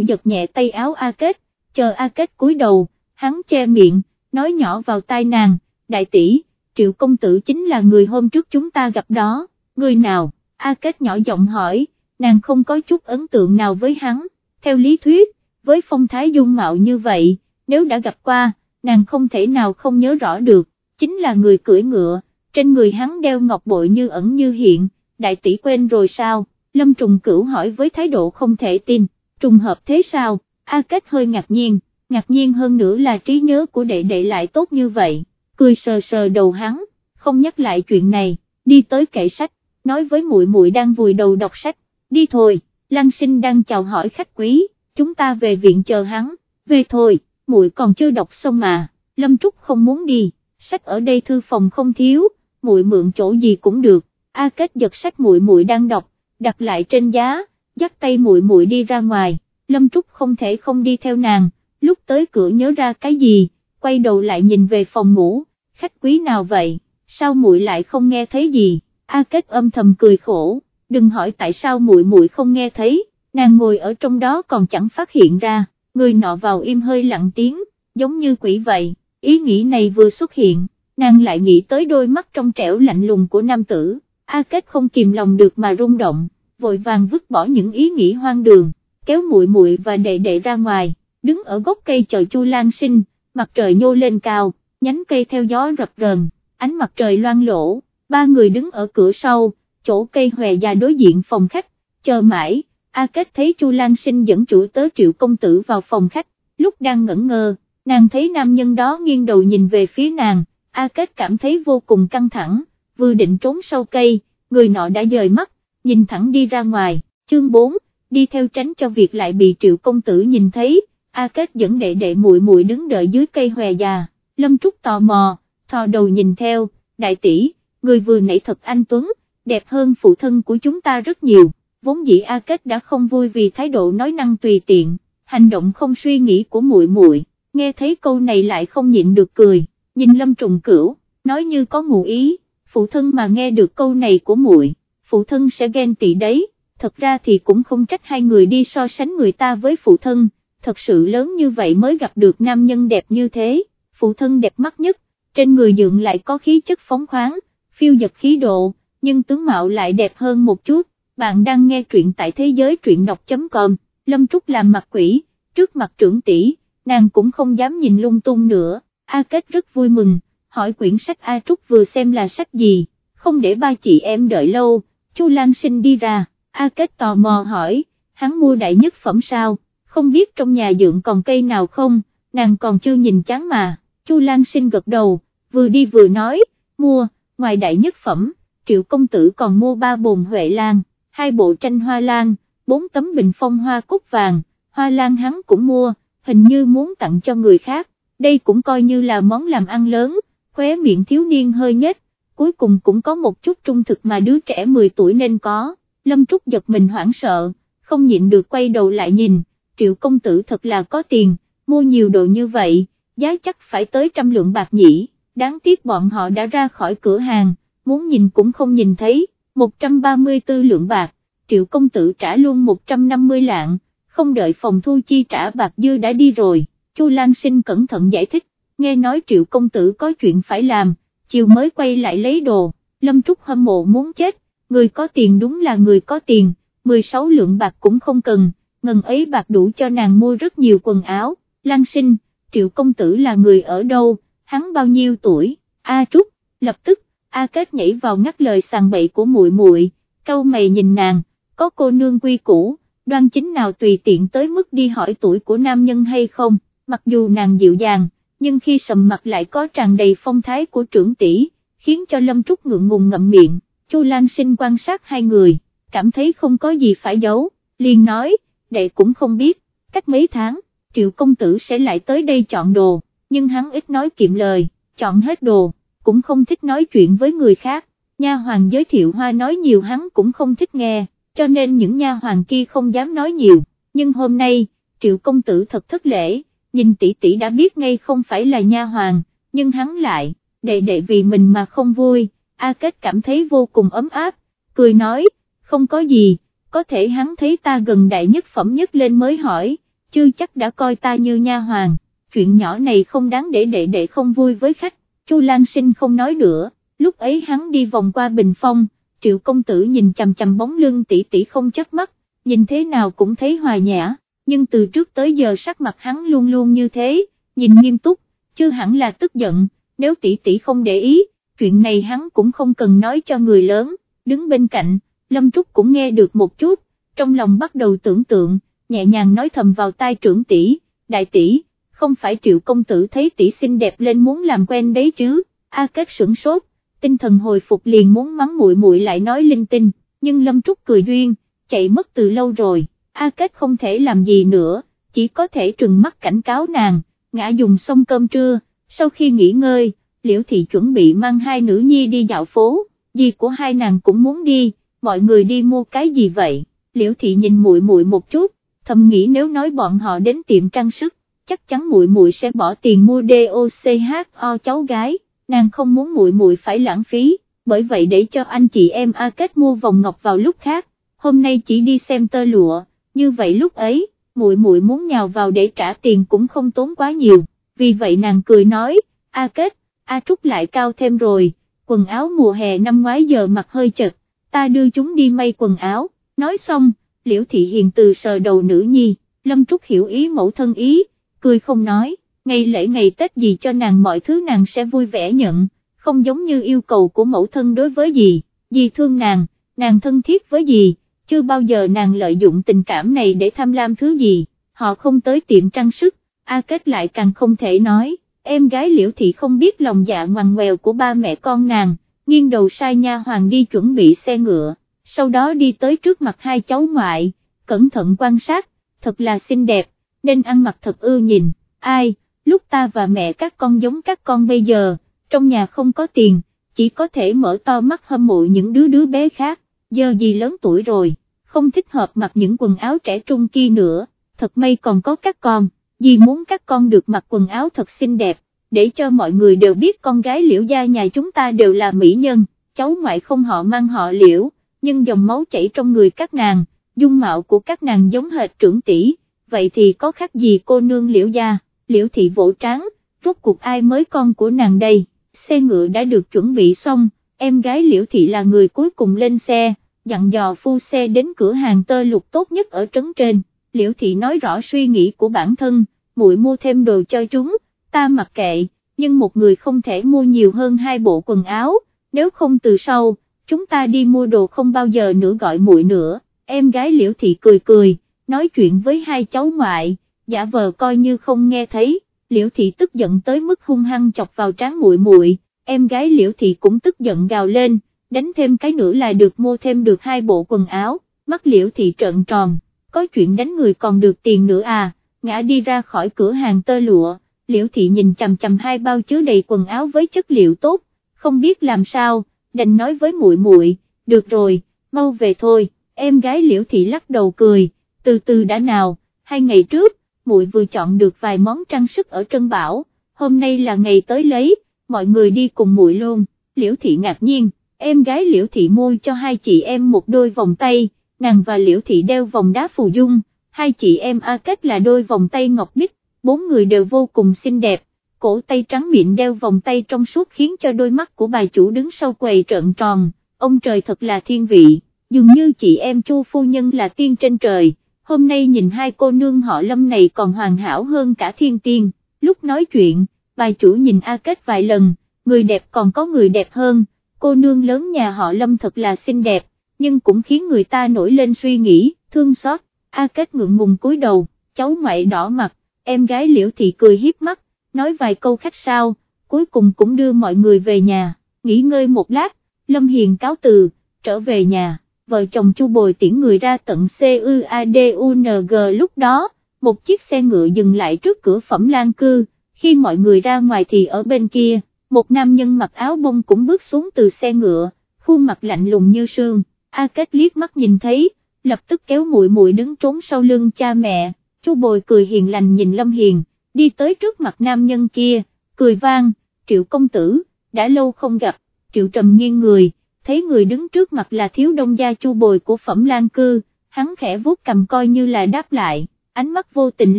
giật nhẹ tay áo A Kết, chờ A Kết cúi đầu, hắn che miệng, nói nhỏ vào tai nàng, đại tỷ, triệu công tử chính là người hôm trước chúng ta gặp đó, người nào, A Kết nhỏ giọng hỏi, nàng không có chút ấn tượng nào với hắn, theo lý thuyết, với phong thái dung mạo như vậy, nếu đã gặp qua, nàng không thể nào không nhớ rõ được, chính là người cưỡi ngựa, trên người hắn đeo ngọc bội như ẩn như hiện, đại tỷ quên rồi sao, lâm trùng cửu hỏi với thái độ không thể tin, trùng hợp thế sao, A Kết hơi ngạc nhiên, ngạc nhiên hơn nữa là trí nhớ của đệ đệ lại tốt như vậy, cười sờ sờ đầu hắn, không nhắc lại chuyện này, đi tới kệ sách, nói với muội muội đang vùi đầu đọc sách, đi thôi, Lăng Sinh đang chào hỏi khách quý, chúng ta về viện chờ hắn, về thôi, muội còn chưa đọc xong mà, Lâm Trúc không muốn đi, sách ở đây thư phòng không thiếu, muội mượn chỗ gì cũng được, A Kết giật sách muội muội đang đọc, đặt lại trên giá, dắt tay muội muội đi ra ngoài, Lâm Trúc không thể không đi theo nàng, lúc tới cửa nhớ ra cái gì, quay đầu lại nhìn về phòng ngủ, khách quý nào vậy, sao muội lại không nghe thấy gì, A Kết âm thầm cười khổ, đừng hỏi tại sao muội muội không nghe thấy, nàng ngồi ở trong đó còn chẳng phát hiện ra, người nọ vào im hơi lặng tiếng, giống như quỷ vậy, ý nghĩ này vừa xuất hiện, nàng lại nghĩ tới đôi mắt trong trẻo lạnh lùng của nam tử, A Kết không kìm lòng được mà rung động, vội vàng vứt bỏ những ý nghĩ hoang đường, kéo muội muội và đệ đệ ra ngoài, đứng ở gốc cây chờ Chu Lan Sinh, mặt trời nhô lên cao, nhánh cây theo gió rập rờn, ánh mặt trời loang lỗ, ba người đứng ở cửa sau, chỗ cây hòe già đối diện phòng khách, chờ mãi, A Kết thấy Chu Lan Sinh dẫn chủ tớ triệu công tử vào phòng khách, lúc đang ngẩn ngơ, nàng thấy nam nhân đó nghiêng đầu nhìn về phía nàng, A Kết cảm thấy vô cùng căng thẳng, vừa định trốn sau cây, người nọ đã dời mắt, nhìn thẳng đi ra ngoài, chương 4, đi theo tránh cho việc lại bị triệu công tử nhìn thấy, A Kết dẫn đệ đệ muội muội đứng đợi dưới cây hòe già, Lâm Trúc tò mò, thò đầu nhìn theo, đại tỷ, người vừa nãy thật anh Tuấn, đẹp hơn phụ thân của chúng ta rất nhiều, vốn dĩ A Kết đã không vui vì thái độ nói năng tùy tiện, hành động không suy nghĩ của muội muội, nghe thấy câu này lại không nhịn được cười, nhìn Lâm Trùng Cửu, nói như có ngụ ý, phụ thân mà nghe được câu này của muội, phụ thân sẽ ghen tị đấy, thật ra thì cũng không trách hai người đi so sánh người ta với phụ thân, thật sự lớn như vậy mới gặp được nam nhân đẹp như thế, phụ thân đẹp mắt nhất, trên người dưỡng lại có khí chất phóng khoáng, phiêu dật khí độ, nhưng tướng mạo lại đẹp hơn một chút, bạn đang nghe truyện tại thế giới truyện đọc.com, Lâm Trúc làm mặt quỷ, trước mặt trưởng tỷ, nàng cũng không dám nhìn lung tung nữa, A Kết rất vui mừng, hỏi quyển sách A Trúc vừa xem là sách gì, không để ba chị em đợi lâu, Chu Lan Sinh đi ra, A Kết tò mò hỏi, hắn mua đại nhất phẩm sao, không biết trong nhà dưỡng còn cây nào không, nàng còn chưa nhìn chán mà, Chu Lan Sinh gật đầu, vừa đi vừa nói, mua, ngoài đại nhất phẩm, triệu công tử còn mua ba bồn huệ lan, hai bộ tranh hoa lan, bốn tấm bình phong hoa cúc vàng, hoa lan hắn cũng mua, hình như muốn tặng cho người khác, đây cũng coi như là món làm ăn lớn, khóe miệng thiếu niên hơi nhếch, cuối cùng cũng có một chút trung thực mà đứa trẻ 10 tuổi nên có, Lâm Trúc giật mình hoảng sợ, không nhịn được quay đầu lại nhìn, triệu công tử thật là có tiền, mua nhiều đồ như vậy, giá chắc phải tới trăm lượng bạc nhỉ, đáng tiếc bọn họ đã ra khỏi cửa hàng, muốn nhìn cũng không nhìn thấy, 134 lượng bạc, triệu công tử trả luôn 150 lạng, không đợi phòng thu chi trả bạc dư đã đi rồi, Chu Lan Sinh cẩn thận giải thích, nghe nói triệu công tử có chuyện phải làm, chiều mới quay lại lấy đồ, Lâm Trúc hâm mộ muốn chết, người có tiền đúng là người có tiền, 16 lượng bạc cũng không cần, ngần ấy bạc đủ cho nàng mua rất nhiều quần áo, Lan Sinh, triệu công tử là người ở đâu, hắn bao nhiêu tuổi, A Trúc, lập tức, A Kết nhảy vào ngắt lời sàng bậy của muội muội, câu mày nhìn nàng, có cô nương quy củ, đoan chính nào tùy tiện tới mức đi hỏi tuổi của nam nhân hay không, mặc dù nàng dịu dàng, nhưng khi sầm mặt lại có tràn đầy phong thái của trưởng tỷ, khiến cho Lâm Trúc ngượng ngùng ngậm miệng, Chu Lan Sinh quan sát hai người, cảm thấy không có gì phải giấu, liền nói, đệ cũng không biết, cách mấy tháng, triệu công tử sẽ lại tới đây chọn đồ, nhưng hắn ít nói kiệm lời, chọn hết đồ, cũng không thích nói chuyện với người khác, nha hoàng giới thiệu hoa nói nhiều hắn cũng không thích nghe, cho nên những nha hoàng kia không dám nói nhiều, nhưng hôm nay, triệu công tử thật thất lễ, nhìn tỷ tỷ đã biết ngay không phải là nha hoàng, nhưng hắn lại, đệ đệ vì mình mà không vui, A Kết cảm thấy vô cùng ấm áp, cười nói, không có gì, có thể hắn thấy ta gần đại nhất phẩm nhất lên mới hỏi, chưa chắc đã coi ta như nha hoàng, chuyện nhỏ này không đáng để đệ đệ không vui với khách, Chu Lan Sinh không nói nữa, lúc ấy hắn đi vòng qua bình phong, triệu công tử nhìn chằm chằm bóng lưng tỷ tỷ không chớp mắt, nhìn thế nào cũng thấy hòa nhã, nhưng từ trước tới giờ sắc mặt hắn luôn luôn như thế, nhìn nghiêm túc, chưa hẳn là tức giận, nếu tỷ tỷ không để ý, chuyện này hắn cũng không cần nói cho người lớn, đứng bên cạnh, Lâm Trúc cũng nghe được một chút, trong lòng bắt đầu tưởng tượng, nhẹ nhàng nói thầm vào tai trưởng tỷ, đại tỷ, không phải triệu công tử thấy tỷ xinh đẹp lên muốn làm quen đấy chứ, A Kết sửng sốt, tinh thần hồi phục liền muốn mắng muội muội lại nói linh tinh, nhưng Lâm Trúc cười duyên, chạy mất từ lâu rồi, A Kết không thể làm gì nữa, chỉ có thể trừng mắt cảnh cáo nàng, ngã dùng xong cơm trưa, sau khi nghỉ ngơi, Liễu Thị chuẩn bị mang hai nữ nhi đi dạo phố, gì của hai nàng cũng muốn đi, mọi người đi mua cái gì vậy, Liễu Thị nhìn muội muội một chút, thầm nghĩ nếu nói bọn họ đến tiệm trang sức, chắc chắn muội muội sẽ bỏ tiền mua DOCHO cháu gái, nàng không muốn muội muội phải lãng phí, bởi vậy để cho anh chị em A Kết mua vòng ngọc vào lúc khác, hôm nay chỉ đi xem tơ lụa, như vậy lúc ấy, muội muội muốn nhào vào để trả tiền cũng không tốn quá nhiều, vì vậy nàng cười nói, A Kết, A Trúc lại cao thêm rồi, quần áo mùa hè năm ngoái giờ mặc hơi chật, ta đưa chúng đi may quần áo, nói xong, liễu thị hiền từ sờ đầu nữ nhi, Lâm Trúc hiểu ý mẫu thân ý, cười không nói, ngày lễ ngày Tết gì cho nàng mọi thứ nàng sẽ vui vẻ nhận, không giống như yêu cầu của mẫu thân đối với gì, gì thương nàng, nàng thân thiết với gì, chưa bao giờ nàng lợi dụng tình cảm này để tham lam thứ gì, họ không tới tiệm trang sức, A Kết lại càng không thể nói, em gái liễu thị không biết lòng dạ ngoằn ngoèo của ba mẹ con nàng, nghiêng đầu sai nha hoàng đi chuẩn bị xe ngựa, sau đó đi tới trước mặt hai cháu ngoại, cẩn thận quan sát, thật là xinh đẹp, nên ăn mặc thật ưa nhìn, ai, lúc ta và mẹ các con giống các con bây giờ, trong nhà không có tiền, chỉ có thể mở to mắt hâm mộ những đứa đứa bé khác, giờ gì lớn tuổi rồi, không thích hợp mặc những quần áo trẻ trung kia nữa, thật may còn có các con, dì muốn các con được mặc quần áo thật xinh đẹp, để cho mọi người đều biết con gái liễu gia nhà chúng ta đều là mỹ nhân, cháu ngoại không họ mang họ liễu, nhưng dòng máu chảy trong người các nàng, dung mạo của các nàng giống hệt trưởng tỷ, vậy thì có khác gì cô nương liễu gia, liễu thị vỗ tráng, rốt cuộc ai mới con của nàng đây, xe ngựa đã được chuẩn bị xong, em gái liễu thị là người cuối cùng lên xe, dặn dò phu xe đến cửa hàng tơ lục tốt nhất ở trấn trên, liễu thị nói rõ suy nghĩ của bản thân, muội mua thêm đồ cho chúng, ta mặc kệ, nhưng một người không thể mua nhiều hơn hai bộ quần áo, nếu không từ sau, chúng ta đi mua đồ không bao giờ nữa gọi muội nữa, em gái liễu thị cười cười, nói chuyện với hai cháu ngoại, giả vờ coi như không nghe thấy, liễu thị tức giận tới mức hung hăng chọc vào trán muội muội, em gái liễu thị cũng tức giận gào lên, đánh thêm cái nữa là được mua thêm được hai bộ quần áo, mắt liễu thị trợn tròn, có chuyện đánh người còn được tiền nữa à, ngã đi ra khỏi cửa hàng tơ lụa, liễu thị nhìn chằm chằm hai bao chứa đầy quần áo với chất liệu tốt, không biết làm sao, đành nói với muội muội, được rồi, mau về thôi, em gái liễu thị lắc đầu cười, từ từ đã nào, hai ngày trước, muội vừa chọn được vài món trang sức ở Trân Bảo, hôm nay là ngày tới lấy, mọi người đi cùng muội luôn, liễu thị ngạc nhiên, em gái liễu thị mua cho hai chị em một đôi vòng tay, nàng và liễu thị đeo vòng đá phù dung, hai chị em A Kết là đôi vòng tay ngọc bích, bốn người đều vô cùng xinh đẹp, cổ tay trắng miệng đeo vòng tay trong suốt khiến cho đôi mắt của bà chủ đứng sau quầy trợn tròn, ông trời thật là thiên vị, dường như chị em Chu phu nhân là tiên trên trời, hôm nay nhìn hai cô nương họ lâm này còn hoàn hảo hơn cả thiên tiên, lúc nói chuyện, bà chủ nhìn A Kết vài lần, người đẹp còn có người đẹp hơn, cô nương lớn nhà họ lâm thật là xinh đẹp, nhưng cũng khiến người ta nổi lên suy nghĩ, thương xót, A Kết ngượng ngùng cúi đầu, cháu ngoại đỏ mặt, em gái liễu thị cười hiếp mắt, nói vài câu khách sao, cuối cùng cũng đưa mọi người về nhà, nghỉ ngơi một lát, Lâm Hiền cáo từ, trở về nhà, vợ chồng Chu Bồi tiễn người ra tận CUADUNG lúc đó, một chiếc xe ngựa dừng lại trước cửa phẩm lan cư, khi mọi người ra ngoài thì ở bên kia, một nam nhân mặc áo bông cũng bước xuống từ xe ngựa, khuôn mặt lạnh lùng như sương, A Kết liếc mắt nhìn thấy, lập tức kéo muội muội đứng trốn sau lưng cha mẹ, Chu Bồi cười hiền lành nhìn Lâm Hiền, đi tới trước mặt nam nhân kia, cười vang, triệu công tử, đã lâu không gặp, triệu trầm nghiêng người, thấy người đứng trước mặt là thiếu đông gia Chu Bồi của phẩm lan cư, hắn khẽ vuốt cầm coi như là đáp lại, ánh mắt vô tình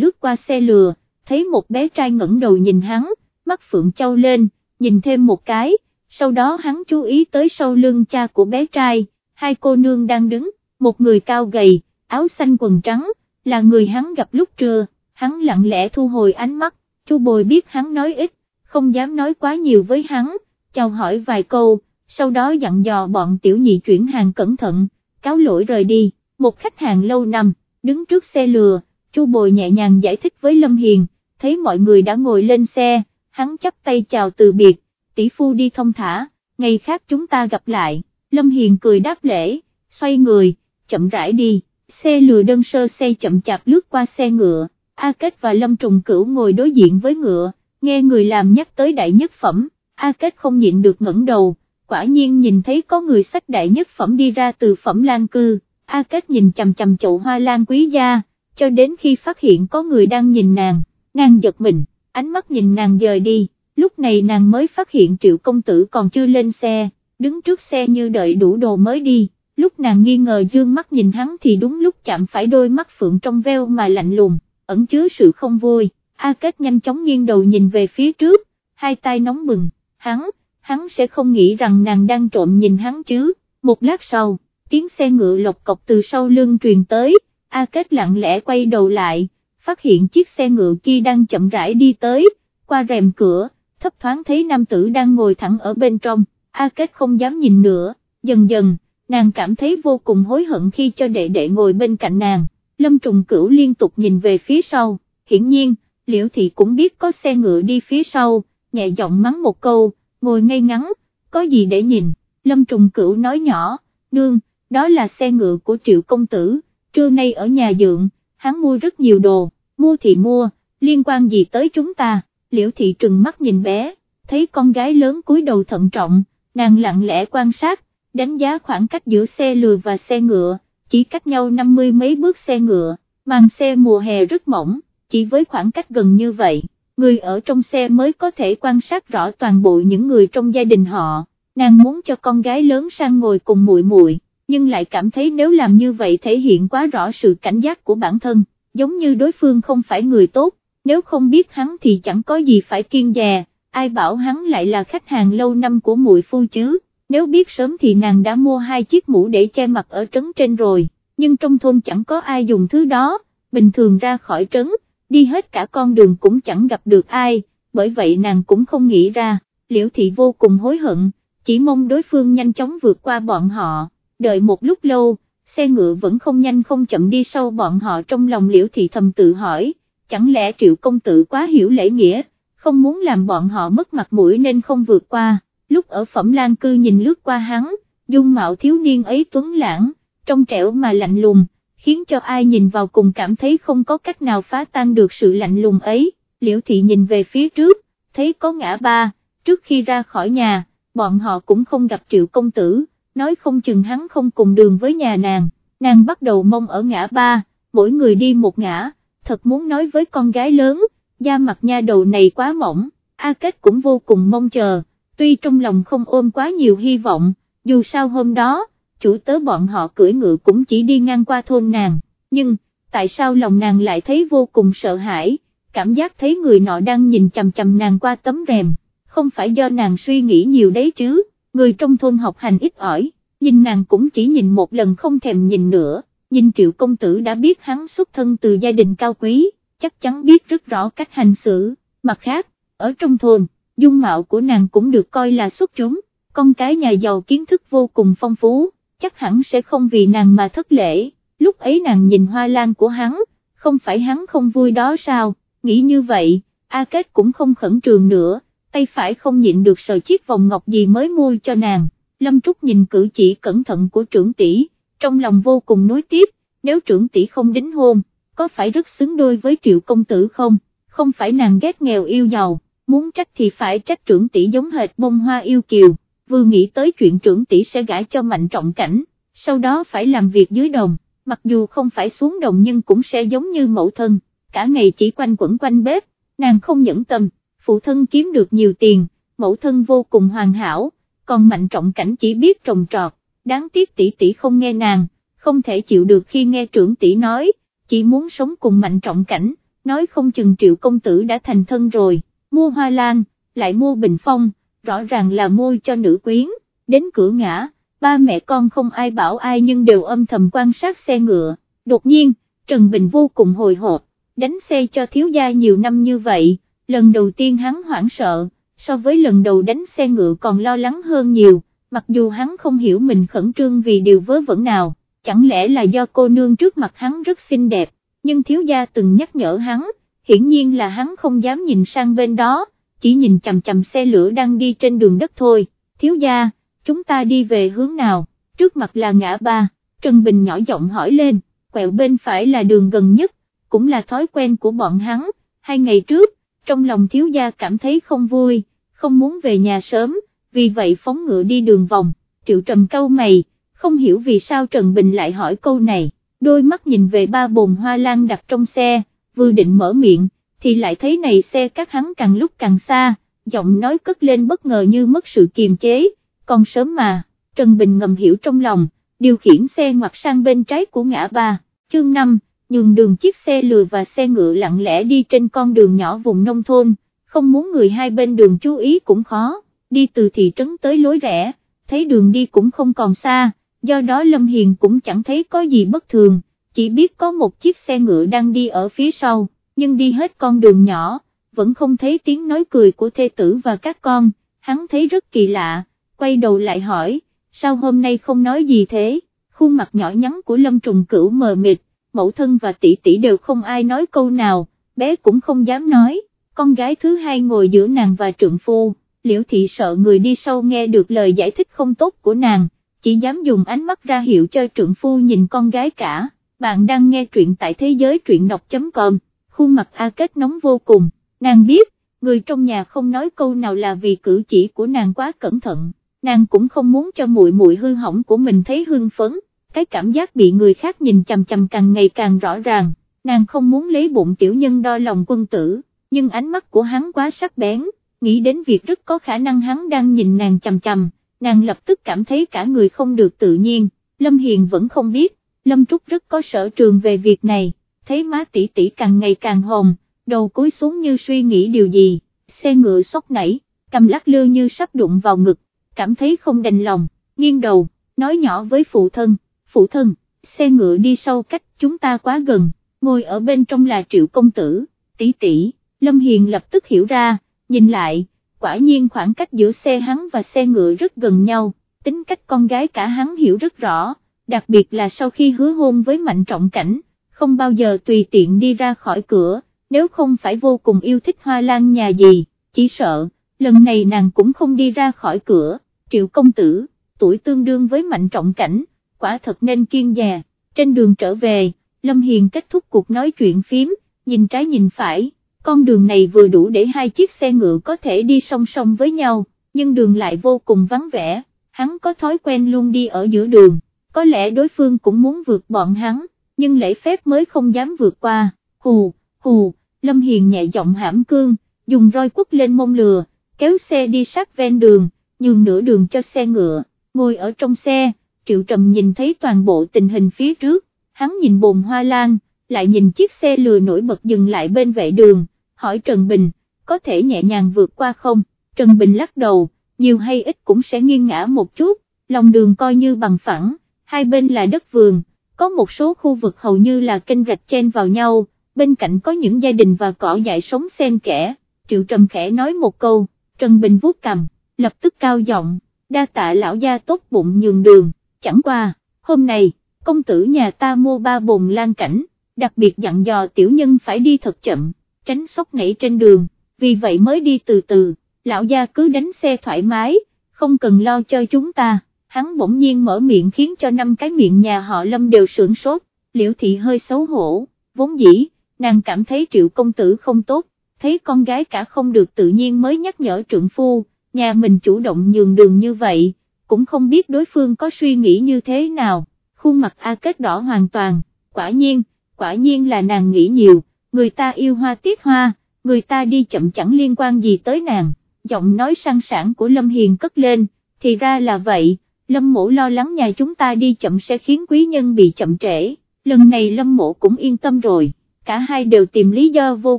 lướt qua xe lừa, thấy một bé trai ngẩng đầu nhìn hắn, mắt phượng trao lên, nhìn thêm một cái, sau đó hắn chú ý tới sau lưng cha của bé trai, hai cô nương đang đứng, một người cao gầy, áo xanh quần trắng, là người hắn gặp lúc trưa, hắn lặng lẽ thu hồi ánh mắt, Chu Bồi biết hắn nói ít, không dám nói quá nhiều với hắn, chào hỏi vài câu, sau đó dặn dò bọn tiểu nhị chuyển hàng cẩn thận, cáo lỗi rời đi, một khách hàng lâu năm, đứng trước xe lừa, Chu Bồi nhẹ nhàng giải thích với Lâm Hiền, thấy mọi người đã ngồi lên xe, hắn chắp tay chào từ biệt, tỷ phu đi thông thả, ngày khác chúng ta gặp lại, Lâm Hiền cười đáp lễ, xoay người, chậm rãi đi, xe lừa đơn sơ xe chậm chạp lướt qua xe ngựa, A Kết và Lâm Trùng Cửu ngồi đối diện với ngựa, nghe người làm nhắc tới đại nhất phẩm, A Kết không nhịn được ngẩng đầu, quả nhiên nhìn thấy có người sách đại nhất phẩm đi ra từ phẩm lan cư, A Kết nhìn chầm chầm chậu hoa lan quý gia, cho đến khi phát hiện có người đang nhìn nàng, nàng giật mình, ánh mắt nhìn nàng dời đi, lúc này nàng mới phát hiện triệu công tử còn chưa lên xe, đứng trước xe như đợi đủ đồ mới đi, lúc nàng nghi ngờ dương mắt nhìn hắn thì đúng lúc chạm phải đôi mắt phượng trong veo mà lạnh lùng, ẩn chứa sự không vui, A Kết nhanh chóng nghiêng đầu nhìn về phía trước, hai tay nóng bừng, hắn, hắn sẽ không nghĩ rằng nàng đang trộm nhìn hắn chứ, một lát sau, tiếng xe ngựa lộc cọc từ sau lưng truyền tới, A Kết lặng lẽ quay đầu lại, phát hiện chiếc xe ngựa kia đang chậm rãi đi tới, qua rèm cửa, thấp thoáng thấy nam tử đang ngồi thẳng ở bên trong, A Kết không dám nhìn nữa, dần dần, nàng cảm thấy vô cùng hối hận khi cho đệ đệ ngồi bên cạnh nàng, Lâm Trùng Cửu liên tục nhìn về phía sau, hiển nhiên, Liễu Thị cũng biết có xe ngựa đi phía sau, nhẹ giọng mắng một câu, ngồi ngay ngắn, có gì để nhìn, Lâm Trùng Cửu nói nhỏ, nương, đó là xe ngựa của Triệu Công Tử, trưa nay ở nhà dượng, hắn mua rất nhiều đồ, mua thì mua, liên quan gì tới chúng ta, Liễu Thị trừng mắt nhìn bé, thấy con gái lớn cúi đầu thận trọng, nàng lặng lẽ quan sát, đánh giá khoảng cách giữa xe lừa và xe ngựa, chỉ cách nhau năm mươi mấy bước xe ngựa, màn xe mùa hè rất mỏng, chỉ với khoảng cách gần như vậy, người ở trong xe mới có thể quan sát rõ toàn bộ những người trong gia đình họ, nàng muốn cho con gái lớn sang ngồi cùng muội muội, nhưng lại cảm thấy nếu làm như vậy thể hiện quá rõ sự cảnh giác của bản thân, giống như đối phương không phải người tốt, nếu không biết hắn thì chẳng có gì phải kiên dè, ai bảo hắn lại là khách hàng lâu năm của muội phu chứ. Nếu biết sớm thì nàng đã mua hai chiếc mũ để che mặt ở trấn trên rồi, nhưng trong thôn chẳng có ai dùng thứ đó, bình thường ra khỏi trấn, đi hết cả con đường cũng chẳng gặp được ai, bởi vậy nàng cũng không nghĩ ra, liễu thị vô cùng hối hận, chỉ mong đối phương nhanh chóng vượt qua bọn họ, đợi một lúc lâu, xe ngựa vẫn không nhanh không chậm đi sau bọn họ trong lòng liễu thị thầm tự hỏi, chẳng lẽ triệu công tử quá hiểu lễ nghĩa, không muốn làm bọn họ mất mặt mũi nên không vượt qua lúc ở phẩm lan cư nhìn lướt qua hắn, dung mạo thiếu niên ấy tuấn lãng, trong trẻo mà lạnh lùng, khiến cho ai nhìn vào cùng cảm thấy không có cách nào phá tan được sự lạnh lùng ấy, liễu thị nhìn về phía trước, thấy có ngã ba, trước khi ra khỏi nhà, bọn họ cũng không gặp triệu công tử, nói không chừng hắn không cùng đường với nhà nàng, nàng bắt đầu mong ở ngã ba, mỗi người đi một ngã, thật muốn nói với con gái lớn, da mặt nha đầu này quá mỏng, A Kết cũng vô cùng mong chờ tuy trong lòng không ôm quá nhiều hy vọng, dù sao hôm đó, chủ tớ bọn họ cưỡi ngựa cũng chỉ đi ngang qua thôn nàng, nhưng, tại sao lòng nàng lại thấy vô cùng sợ hãi, cảm giác thấy người nọ đang nhìn chầm chầm nàng qua tấm rèm, không phải do nàng suy nghĩ nhiều đấy chứ, người trong thôn học hành ít ỏi, nhìn nàng cũng chỉ nhìn một lần không thèm nhìn nữa, nhìn triệu công tử đã biết hắn xuất thân từ gia đình cao quý, chắc chắn biết rất rõ cách hành xử, mặt khác, ở trong thôn dung mạo của nàng cũng được coi là xuất chúng, con cái nhà giàu kiến thức vô cùng phong phú, chắc hẳn sẽ không vì nàng mà thất lễ, lúc ấy nàng nhìn hoa lan của hắn, không phải hắn không vui đó sao, nghĩ như vậy, A Kết cũng không khẩn trường nữa, tay phải không nhịn được sờ chiếc vòng ngọc gì mới mua cho nàng, Lâm Trúc nhìn cử chỉ cẩn thận của trưởng tỷ, trong lòng vô cùng nối tiếp, nếu trưởng tỷ không đính hôn, có phải rất xứng đôi với triệu công tử không, không phải nàng ghét nghèo yêu giàu muốn trách thì phải trách trưởng tỷ giống hệt bông hoa yêu kiều, vừa nghĩ tới chuyện trưởng tỷ sẽ gãi cho mạnh trọng cảnh, sau đó phải làm việc dưới đồng, mặc dù không phải xuống đồng nhưng cũng sẽ giống như mẫu thân, cả ngày chỉ quanh quẩn quanh bếp, nàng không nhẫn tâm, phụ thân kiếm được nhiều tiền, mẫu thân vô cùng hoàn hảo, còn mạnh trọng cảnh chỉ biết trồng trọt, đáng tiếc tỷ tỷ không nghe nàng, không thể chịu được khi nghe trưởng tỷ nói, chỉ muốn sống cùng mạnh trọng cảnh, nói không chừng triệu công tử đã thành thân rồi, mua hoa lan, lại mua bình phong, rõ ràng là mua cho nữ quyến, đến cửa ngã, ba mẹ con không ai bảo ai nhưng đều âm thầm quan sát xe ngựa, đột nhiên, Trần Bình vô cùng hồi hộp, đánh xe cho thiếu gia nhiều năm như vậy, lần đầu tiên hắn hoảng sợ, so với lần đầu đánh xe ngựa còn lo lắng hơn nhiều, mặc dù hắn không hiểu mình khẩn trương vì điều vớ vẩn nào, chẳng lẽ là do cô nương trước mặt hắn rất xinh đẹp, nhưng thiếu gia từng nhắc nhở hắn, hiển nhiên là hắn không dám nhìn sang bên đó, chỉ nhìn chầm chầm xe lửa đang đi trên đường đất thôi, thiếu gia, chúng ta đi về hướng nào, trước mặt là ngã ba, Trần Bình nhỏ giọng hỏi lên, quẹo bên phải là đường gần nhất, cũng là thói quen của bọn hắn, hai ngày trước, trong lòng thiếu gia cảm thấy không vui, không muốn về nhà sớm, vì vậy phóng ngựa đi đường vòng, triệu trầm câu mày, không hiểu vì sao Trần Bình lại hỏi câu này, đôi mắt nhìn về ba bồn hoa lan đặt trong xe, vừa định mở miệng, thì lại thấy này xe các hắn càng lúc càng xa, giọng nói cất lên bất ngờ như mất sự kiềm chế, còn sớm mà, Trần Bình ngầm hiểu trong lòng, điều khiển xe ngoặt sang bên trái của ngã ba, chương 5, nhường đường chiếc xe lừa và xe ngựa lặng lẽ đi trên con đường nhỏ vùng nông thôn, không muốn người hai bên đường chú ý cũng khó, đi từ thị trấn tới lối rẽ, thấy đường đi cũng không còn xa, do đó Lâm Hiền cũng chẳng thấy có gì bất thường, chỉ biết có một chiếc xe ngựa đang đi ở phía sau, nhưng đi hết con đường nhỏ, vẫn không thấy tiếng nói cười của thê tử và các con, hắn thấy rất kỳ lạ, quay đầu lại hỏi, sao hôm nay không nói gì thế, khuôn mặt nhỏ nhắn của Lâm Trùng Cửu mờ mịt, mẫu thân và tỷ tỷ đều không ai nói câu nào, bé cũng không dám nói, con gái thứ hai ngồi giữa nàng và trượng phu, liễu thị sợ người đi sau nghe được lời giải thích không tốt của nàng, chỉ dám dùng ánh mắt ra hiệu cho trượng phu nhìn con gái cả, bạn đang nghe truyện tại thế giới truyện đọc.com, khuôn mặt A Kết nóng vô cùng, nàng biết, người trong nhà không nói câu nào là vì cử chỉ của nàng quá cẩn thận, nàng cũng không muốn cho muội muội hư hỏng của mình thấy hưng phấn, cái cảm giác bị người khác nhìn chằm chằm càng ngày càng rõ ràng, nàng không muốn lấy bụng tiểu nhân đo lòng quân tử, nhưng ánh mắt của hắn quá sắc bén, nghĩ đến việc rất có khả năng hắn đang nhìn nàng chằm chằm, nàng lập tức cảm thấy cả người không được tự nhiên, Lâm Hiền vẫn không biết, Lâm Trúc rất có sở trường về việc này, thấy má tỷ tỷ càng ngày càng hồng, đầu cúi xuống như suy nghĩ điều gì, xe ngựa sốc nảy, cầm lắc lư như sắp đụng vào ngực, cảm thấy không đành lòng, nghiêng đầu, nói nhỏ với phụ thân, phụ thân, xe ngựa đi sau cách chúng ta quá gần, ngồi ở bên trong là triệu công tử, tỷ tỷ, Lâm Hiền lập tức hiểu ra, nhìn lại, quả nhiên khoảng cách giữa xe hắn và xe ngựa rất gần nhau, tính cách con gái cả hắn hiểu rất rõ, đặc biệt là sau khi hứa hôn với mạnh trọng cảnh, không bao giờ tùy tiện đi ra khỏi cửa, nếu không phải vô cùng yêu thích hoa lan nhà gì, chỉ sợ, lần này nàng cũng không đi ra khỏi cửa, triệu công tử, tuổi tương đương với mạnh trọng cảnh, quả thật nên kiên già, trên đường trở về, Lâm Hiền kết thúc cuộc nói chuyện phím, nhìn trái nhìn phải, con đường này vừa đủ để hai chiếc xe ngựa có thể đi song song với nhau, nhưng đường lại vô cùng vắng vẻ, hắn có thói quen luôn đi ở giữa đường, có lẽ đối phương cũng muốn vượt bọn hắn, nhưng lễ phép mới không dám vượt qua, hù, hù, Lâm Hiền nhẹ giọng hãm cương, dùng roi quất lên mông lừa, kéo xe đi sát ven đường, nhường nửa đường cho xe ngựa, ngồi ở trong xe, Triệu Trầm nhìn thấy toàn bộ tình hình phía trước, hắn nhìn bồn hoa lan, lại nhìn chiếc xe lừa nổi bật dừng lại bên vệ đường, hỏi Trần Bình, có thể nhẹ nhàng vượt qua không, Trần Bình lắc đầu, nhiều hay ít cũng sẽ nghiêng ngã một chút, lòng đường coi như bằng phẳng, hai bên là đất vườn, có một số khu vực hầu như là kênh rạch chen vào nhau, bên cạnh có những gia đình và cỏ dại sống xen kẽ, Triệu Trầm khẽ nói một câu, Trần Bình vuốt cầm, lập tức cao giọng, đa tạ lão gia tốt bụng nhường đường, chẳng qua, hôm nay, công tử nhà ta mua ba bồn lan cảnh, đặc biệt dặn dò tiểu nhân phải đi thật chậm, tránh sốc nảy trên đường, vì vậy mới đi từ từ, lão gia cứ đánh xe thoải mái, không cần lo cho chúng ta, hắn bỗng nhiên mở miệng khiến cho năm cái miệng nhà họ lâm đều sưởng sốt, liễu thị hơi xấu hổ, vốn dĩ, nàng cảm thấy triệu công tử không tốt, thấy con gái cả không được tự nhiên mới nhắc nhở trượng phu, nhà mình chủ động nhường đường như vậy, cũng không biết đối phương có suy nghĩ như thế nào. Khuôn mặt A Kết đỏ hoàn toàn, quả nhiên, quả nhiên là nàng nghĩ nhiều, người ta yêu hoa tiết hoa, người ta đi chậm chẳng liên quan gì tới nàng, giọng nói sang sản của Lâm Hiền cất lên, thì ra là vậy, Lâm mộ lo lắng nhà chúng ta đi chậm sẽ khiến quý nhân bị chậm trễ, lần này Lâm mộ cũng yên tâm rồi, cả hai đều tìm lý do vô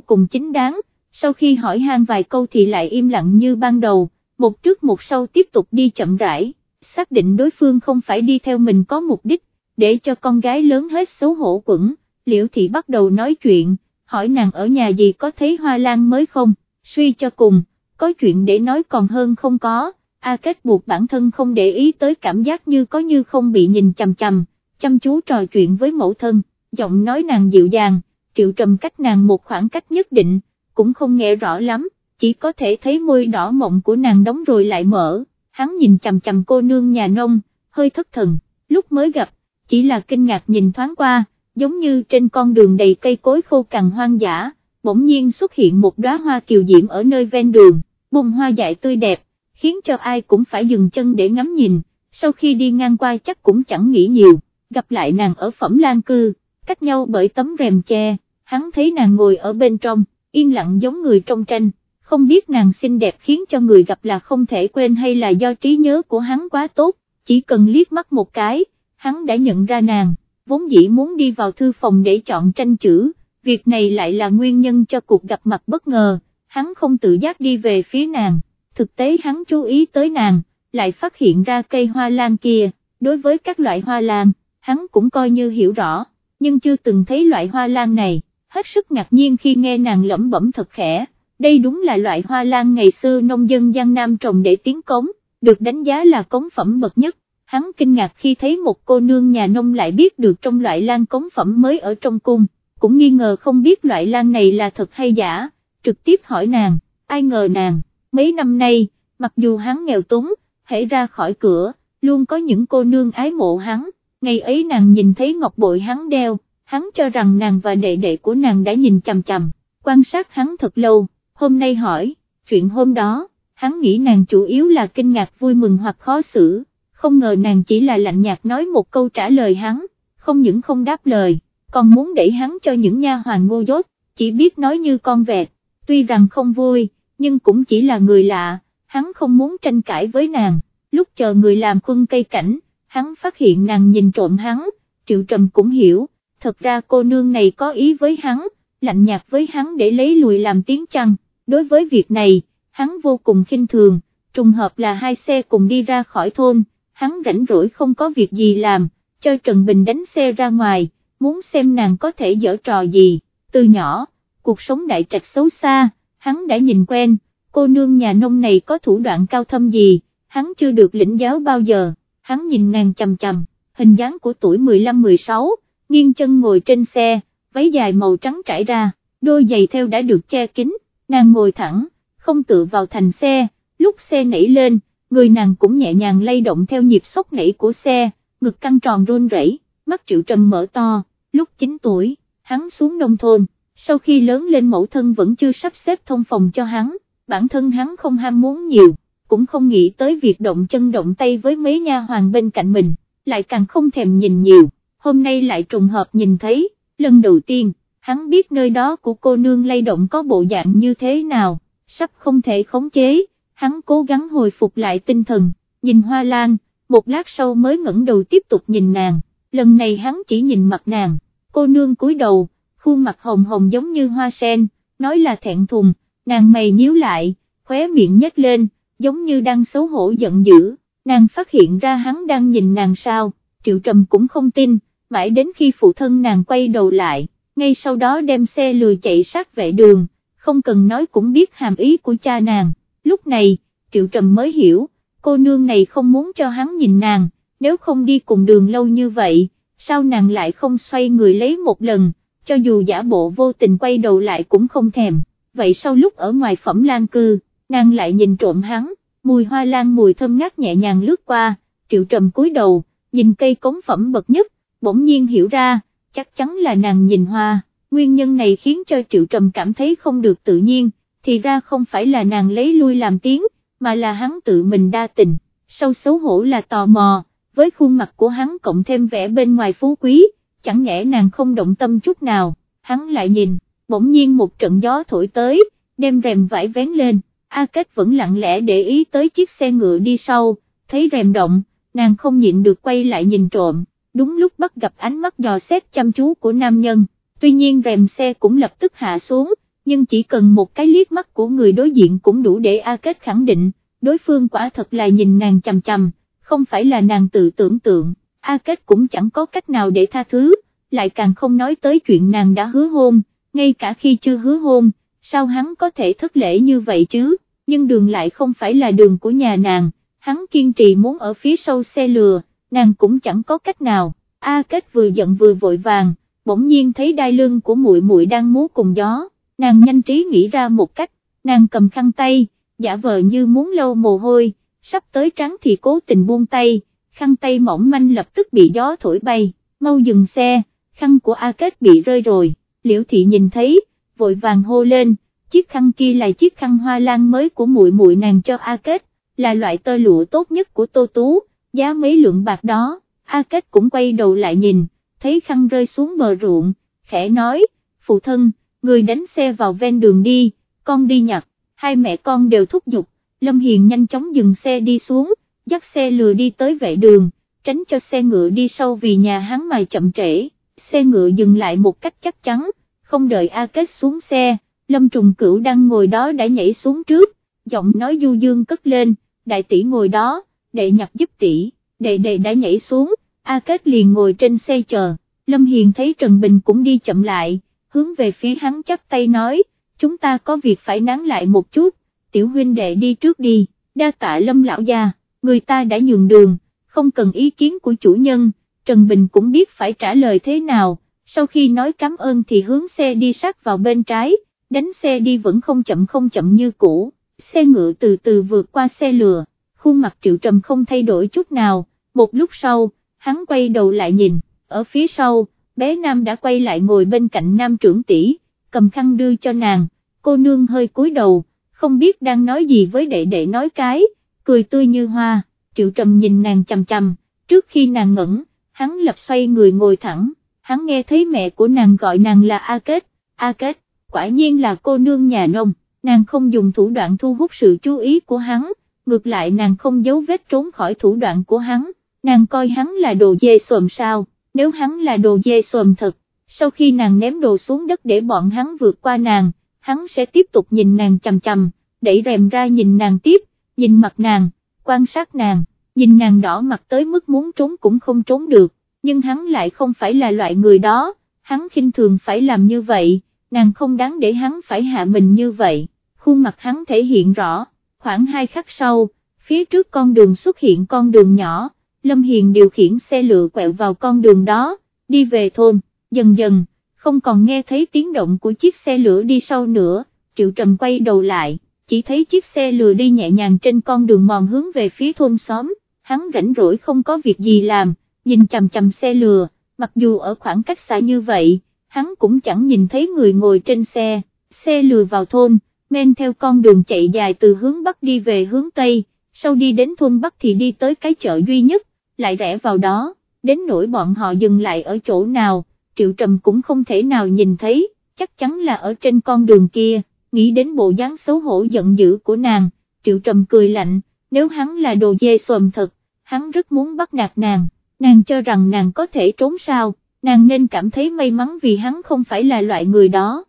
cùng chính đáng, sau khi hỏi han vài câu thì lại im lặng như ban đầu, một trước một sau tiếp tục đi chậm rãi, xác định đối phương không phải đi theo mình có mục đích, để cho con gái lớn hết xấu hổ quẩn, liễu thị bắt đầu nói chuyện, hỏi nàng ở nhà gì có thấy hoa lan mới không, suy cho cùng, có chuyện để nói còn hơn không có, A Kết buộc bản thân không để ý tới cảm giác như có như không bị nhìn chằm chằm, chăm chú trò chuyện với mẫu thân, giọng nói nàng dịu dàng, triệu trầm cách nàng một khoảng cách nhất định, cũng không nghe rõ lắm, chỉ có thể thấy môi đỏ mộng của nàng đóng rồi lại mở, hắn nhìn chằm chằm cô nương nhà nông, hơi thất thần, lúc mới gặp, chỉ là kinh ngạc nhìn thoáng qua, giống như trên con đường đầy cây cối khô cằn hoang dã, bỗng nhiên xuất hiện một đóa hoa kiều diễm ở nơi ven đường, bông hoa dại tươi đẹp, khiến cho ai cũng phải dừng chân để ngắm nhìn, sau khi đi ngang qua chắc cũng chẳng nghĩ nhiều, gặp lại nàng ở phẩm lan cư, cách nhau bởi tấm rèm che, hắn thấy nàng ngồi ở bên trong, yên lặng giống người trong tranh, không biết nàng xinh đẹp khiến cho người gặp là không thể quên hay là do trí nhớ của hắn quá tốt, chỉ cần liếc mắt một cái, hắn đã nhận ra nàng, vốn dĩ muốn đi vào thư phòng để chọn tranh chữ, việc này lại là nguyên nhân cho cuộc gặp mặt bất ngờ, hắn không tự giác đi về phía nàng, thực tế hắn chú ý tới nàng, lại phát hiện ra cây hoa lan kia, đối với các loại hoa lan, hắn cũng coi như hiểu rõ, nhưng chưa từng thấy loại hoa lan này, hết sức ngạc nhiên khi nghe nàng lẩm bẩm thật khẽ, đây đúng là loại hoa lan ngày xưa nông dân Giang Nam trồng để tiến cống, được đánh giá là cống phẩm bậc nhất. Hắn kinh ngạc khi thấy một cô nương nhà nông lại biết được trong loại lan cống phẩm mới ở trong cung, cũng nghi ngờ không biết loại lan này là thật hay giả, trực tiếp hỏi nàng, ai ngờ nàng, mấy năm nay, mặc dù hắn nghèo túng, hãy ra khỏi cửa, luôn có những cô nương ái mộ hắn, ngày ấy nàng nhìn thấy ngọc bội hắn đeo, hắn cho rằng nàng và đệ đệ của nàng đã nhìn chằm chằm, quan sát hắn thật lâu, hôm nay hỏi, chuyện hôm đó, hắn nghĩ nàng chủ yếu là kinh ngạc vui mừng hoặc khó xử. Không ngờ nàng chỉ là lạnh nhạt nói một câu trả lời hắn, không những không đáp lời, còn muốn đẩy hắn cho những nha hoàng ngô dốt, chỉ biết nói như con vẹt, tuy rằng không vui, nhưng cũng chỉ là người lạ, hắn không muốn tranh cãi với nàng, lúc chờ người làm khuân cây cảnh, hắn phát hiện nàng nhìn trộm hắn, triệu trầm cũng hiểu, thật ra cô nương này có ý với hắn, lạnh nhạt với hắn để lấy lùi làm tiếng chăng, đối với việc này, hắn vô cùng khinh thường, trùng hợp là hai xe cùng đi ra khỏi thôn, hắn rảnh rỗi không có việc gì làm, cho Trần Bình đánh xe ra ngoài, muốn xem nàng có thể dở trò gì, từ nhỏ, cuộc sống đại trạch xấu xa, hắn đã nhìn quen, cô nương nhà nông này có thủ đoạn cao thâm gì, hắn chưa được lĩnh giáo bao giờ, hắn nhìn nàng chầm chầm, hình dáng của tuổi 15-16, nghiêng chân ngồi trên xe, váy dài màu trắng trải ra, đôi giày theo đã được che kín, nàng ngồi thẳng, không tự vào thành xe, lúc xe nảy lên, người nàng cũng nhẹ nhàng lay động theo nhịp sốc nảy của xe, ngực căng tròn run rẩy, mắt triệu trầm mở to, lúc 9 tuổi, hắn xuống nông thôn, sau khi lớn lên mẫu thân vẫn chưa sắp xếp thông phòng cho hắn, bản thân hắn không ham muốn nhiều, cũng không nghĩ tới việc động chân động tay với mấy nha hoàng bên cạnh mình, lại càng không thèm nhìn nhiều, hôm nay lại trùng hợp nhìn thấy, lần đầu tiên, hắn biết nơi đó của cô nương lay động có bộ dạng như thế nào, sắp không thể khống chế hắn cố gắng hồi phục lại tinh thần, nhìn hoa lan, một lát sau mới ngẩng đầu tiếp tục nhìn nàng, lần này hắn chỉ nhìn mặt nàng, cô nương cúi đầu, khuôn mặt hồng hồng giống như hoa sen, nói là thẹn thùng, nàng mày nhíu lại, khóe miệng nhếch lên, giống như đang xấu hổ giận dữ, nàng phát hiện ra hắn đang nhìn nàng sao, triệu trầm cũng không tin, mãi đến khi phụ thân nàng quay đầu lại, ngay sau đó đem xe lừa chạy sát vệ đường, không cần nói cũng biết hàm ý của cha nàng lúc này, Triệu Trầm mới hiểu, cô nương này không muốn cho hắn nhìn nàng, nếu không đi cùng đường lâu như vậy, sao nàng lại không xoay người lấy một lần, cho dù giả bộ vô tình quay đầu lại cũng không thèm, vậy sau lúc ở ngoài phẩm lan cư, nàng lại nhìn trộm hắn, mùi hoa lan mùi thơm ngát nhẹ nhàng lướt qua, Triệu Trầm cúi đầu, nhìn cây cống phẩm bậc nhất, bỗng nhiên hiểu ra, chắc chắn là nàng nhìn hoa, nguyên nhân này khiến cho Triệu Trầm cảm thấy không được tự nhiên, thì ra không phải là nàng lấy lui làm tiếng, mà là hắn tự mình đa tình, sâu xấu hổ là tò mò, với khuôn mặt của hắn cộng thêm vẻ bên ngoài phú quý, chẳng nhẽ nàng không động tâm chút nào, hắn lại nhìn, bỗng nhiên một trận gió thổi tới, đem rèm vải vén lên, A Kết vẫn lặng lẽ để ý tới chiếc xe ngựa đi sau, thấy rèm động, nàng không nhịn được quay lại nhìn trộm, đúng lúc bắt gặp ánh mắt dò xét chăm chú của nam nhân, tuy nhiên rèm xe cũng lập tức hạ xuống, nhưng chỉ cần một cái liếc mắt của người đối diện cũng đủ để A Kết khẳng định, đối phương quả thật là nhìn nàng chằm chằm, không phải là nàng tự tưởng tượng, A Kết cũng chẳng có cách nào để tha thứ, lại càng không nói tới chuyện nàng đã hứa hôn, ngay cả khi chưa hứa hôn, sao hắn có thể thất lễ như vậy chứ, nhưng đường lại không phải là đường của nhà nàng, hắn kiên trì muốn ở phía sau xe lừa, nàng cũng chẳng có cách nào, A Kết vừa giận vừa vội vàng, bỗng nhiên thấy đai lưng của muội muội đang múa cùng gió, nàng nhanh trí nghĩ ra một cách, nàng cầm khăn tay, giả vờ như muốn lâu mồ hôi, sắp tới trắng thì cố tình buông tay, khăn tay mỏng manh lập tức bị gió thổi bay, mau dừng xe, khăn của A Kết bị rơi rồi, liễu thị nhìn thấy, vội vàng hô lên, chiếc khăn kia là chiếc khăn hoa lan mới của muội muội nàng cho A Kết, là loại tơ lụa tốt nhất của Tô Tú, giá mấy lượng bạc đó, A Kết cũng quay đầu lại nhìn, thấy khăn rơi xuống bờ ruộng, khẽ nói, phụ thân, người đánh xe vào ven đường đi, con đi nhặt, hai mẹ con đều thúc giục, Lâm Hiền nhanh chóng dừng xe đi xuống, dắt xe lừa đi tới vệ đường, tránh cho xe ngựa đi sâu vì nhà hắn mài chậm trễ, xe ngựa dừng lại một cách chắc chắn, không đợi A Kết xuống xe, Lâm Trùng Cửu đang ngồi đó đã nhảy xuống trước, giọng nói du dương cất lên, đại tỷ ngồi đó, đệ nhặt giúp tỷ, đệ đệ đã nhảy xuống, A Kết liền ngồi trên xe chờ, Lâm Hiền thấy Trần Bình cũng đi chậm lại, hướng về phía hắn chắp tay nói, chúng ta có việc phải nán lại một chút, tiểu huynh đệ đi trước đi, đa tạ Lâm lão gia, người ta đã nhường đường, không cần ý kiến của chủ nhân, Trần Bình cũng biết phải trả lời thế nào, sau khi nói cảm ơn thì hướng xe đi sát vào bên trái, đánh xe đi vẫn không chậm không chậm như cũ, xe ngựa từ từ vượt qua xe lừa, khuôn mặt triệu trầm không thay đổi chút nào, một lúc sau, hắn quay đầu lại nhìn, ở phía sau, bé Nam đã quay lại ngồi bên cạnh Nam trưởng tỷ, cầm khăn đưa cho nàng, cô nương hơi cúi đầu, không biết đang nói gì với đệ đệ nói cái, cười tươi như hoa, triệu trầm nhìn nàng chằm chằm, trước khi nàng ngẩn, hắn lập xoay người ngồi thẳng, hắn nghe thấy mẹ của nàng gọi nàng là A Kết, A Kết, quả nhiên là cô nương nhà nông, nàng không dùng thủ đoạn thu hút sự chú ý của hắn, ngược lại nàng không giấu vết trốn khỏi thủ đoạn của hắn, nàng coi hắn là đồ dê xồm sao, nếu hắn là đồ dê xồm thật, sau khi nàng ném đồ xuống đất để bọn hắn vượt qua nàng, hắn sẽ tiếp tục nhìn nàng chằm chằm, đẩy rèm ra nhìn nàng tiếp, nhìn mặt nàng, quan sát nàng, nhìn nàng đỏ mặt tới mức muốn trốn cũng không trốn được, nhưng hắn lại không phải là loại người đó, hắn khinh thường phải làm như vậy, nàng không đáng để hắn phải hạ mình như vậy, khuôn mặt hắn thể hiện rõ, khoảng hai khắc sau, phía trước con đường xuất hiện con đường nhỏ, Lâm Hiền điều khiển xe lựa quẹo vào con đường đó, đi về thôn, dần dần, không còn nghe thấy tiếng động của chiếc xe lửa đi sau nữa, Triệu Trầm quay đầu lại, chỉ thấy chiếc xe lừa đi nhẹ nhàng trên con đường mòn hướng về phía thôn xóm, hắn rảnh rỗi không có việc gì làm, nhìn chằm chằm xe lừa, mặc dù ở khoảng cách xa như vậy, hắn cũng chẳng nhìn thấy người ngồi trên xe, xe lừa vào thôn, men theo con đường chạy dài từ hướng Bắc đi về hướng Tây, sau đi đến thôn Bắc thì đi tới cái chợ duy nhất, lại rẽ vào đó, đến nỗi bọn họ dừng lại ở chỗ nào, Triệu Trầm cũng không thể nào nhìn thấy, chắc chắn là ở trên con đường kia, nghĩ đến bộ dáng xấu hổ giận dữ của nàng, Triệu Trầm cười lạnh, nếu hắn là đồ dê xồm thật, hắn rất muốn bắt nạt nàng, nàng cho rằng nàng có thể trốn sao, nàng nên cảm thấy may mắn vì hắn không phải là loại người đó.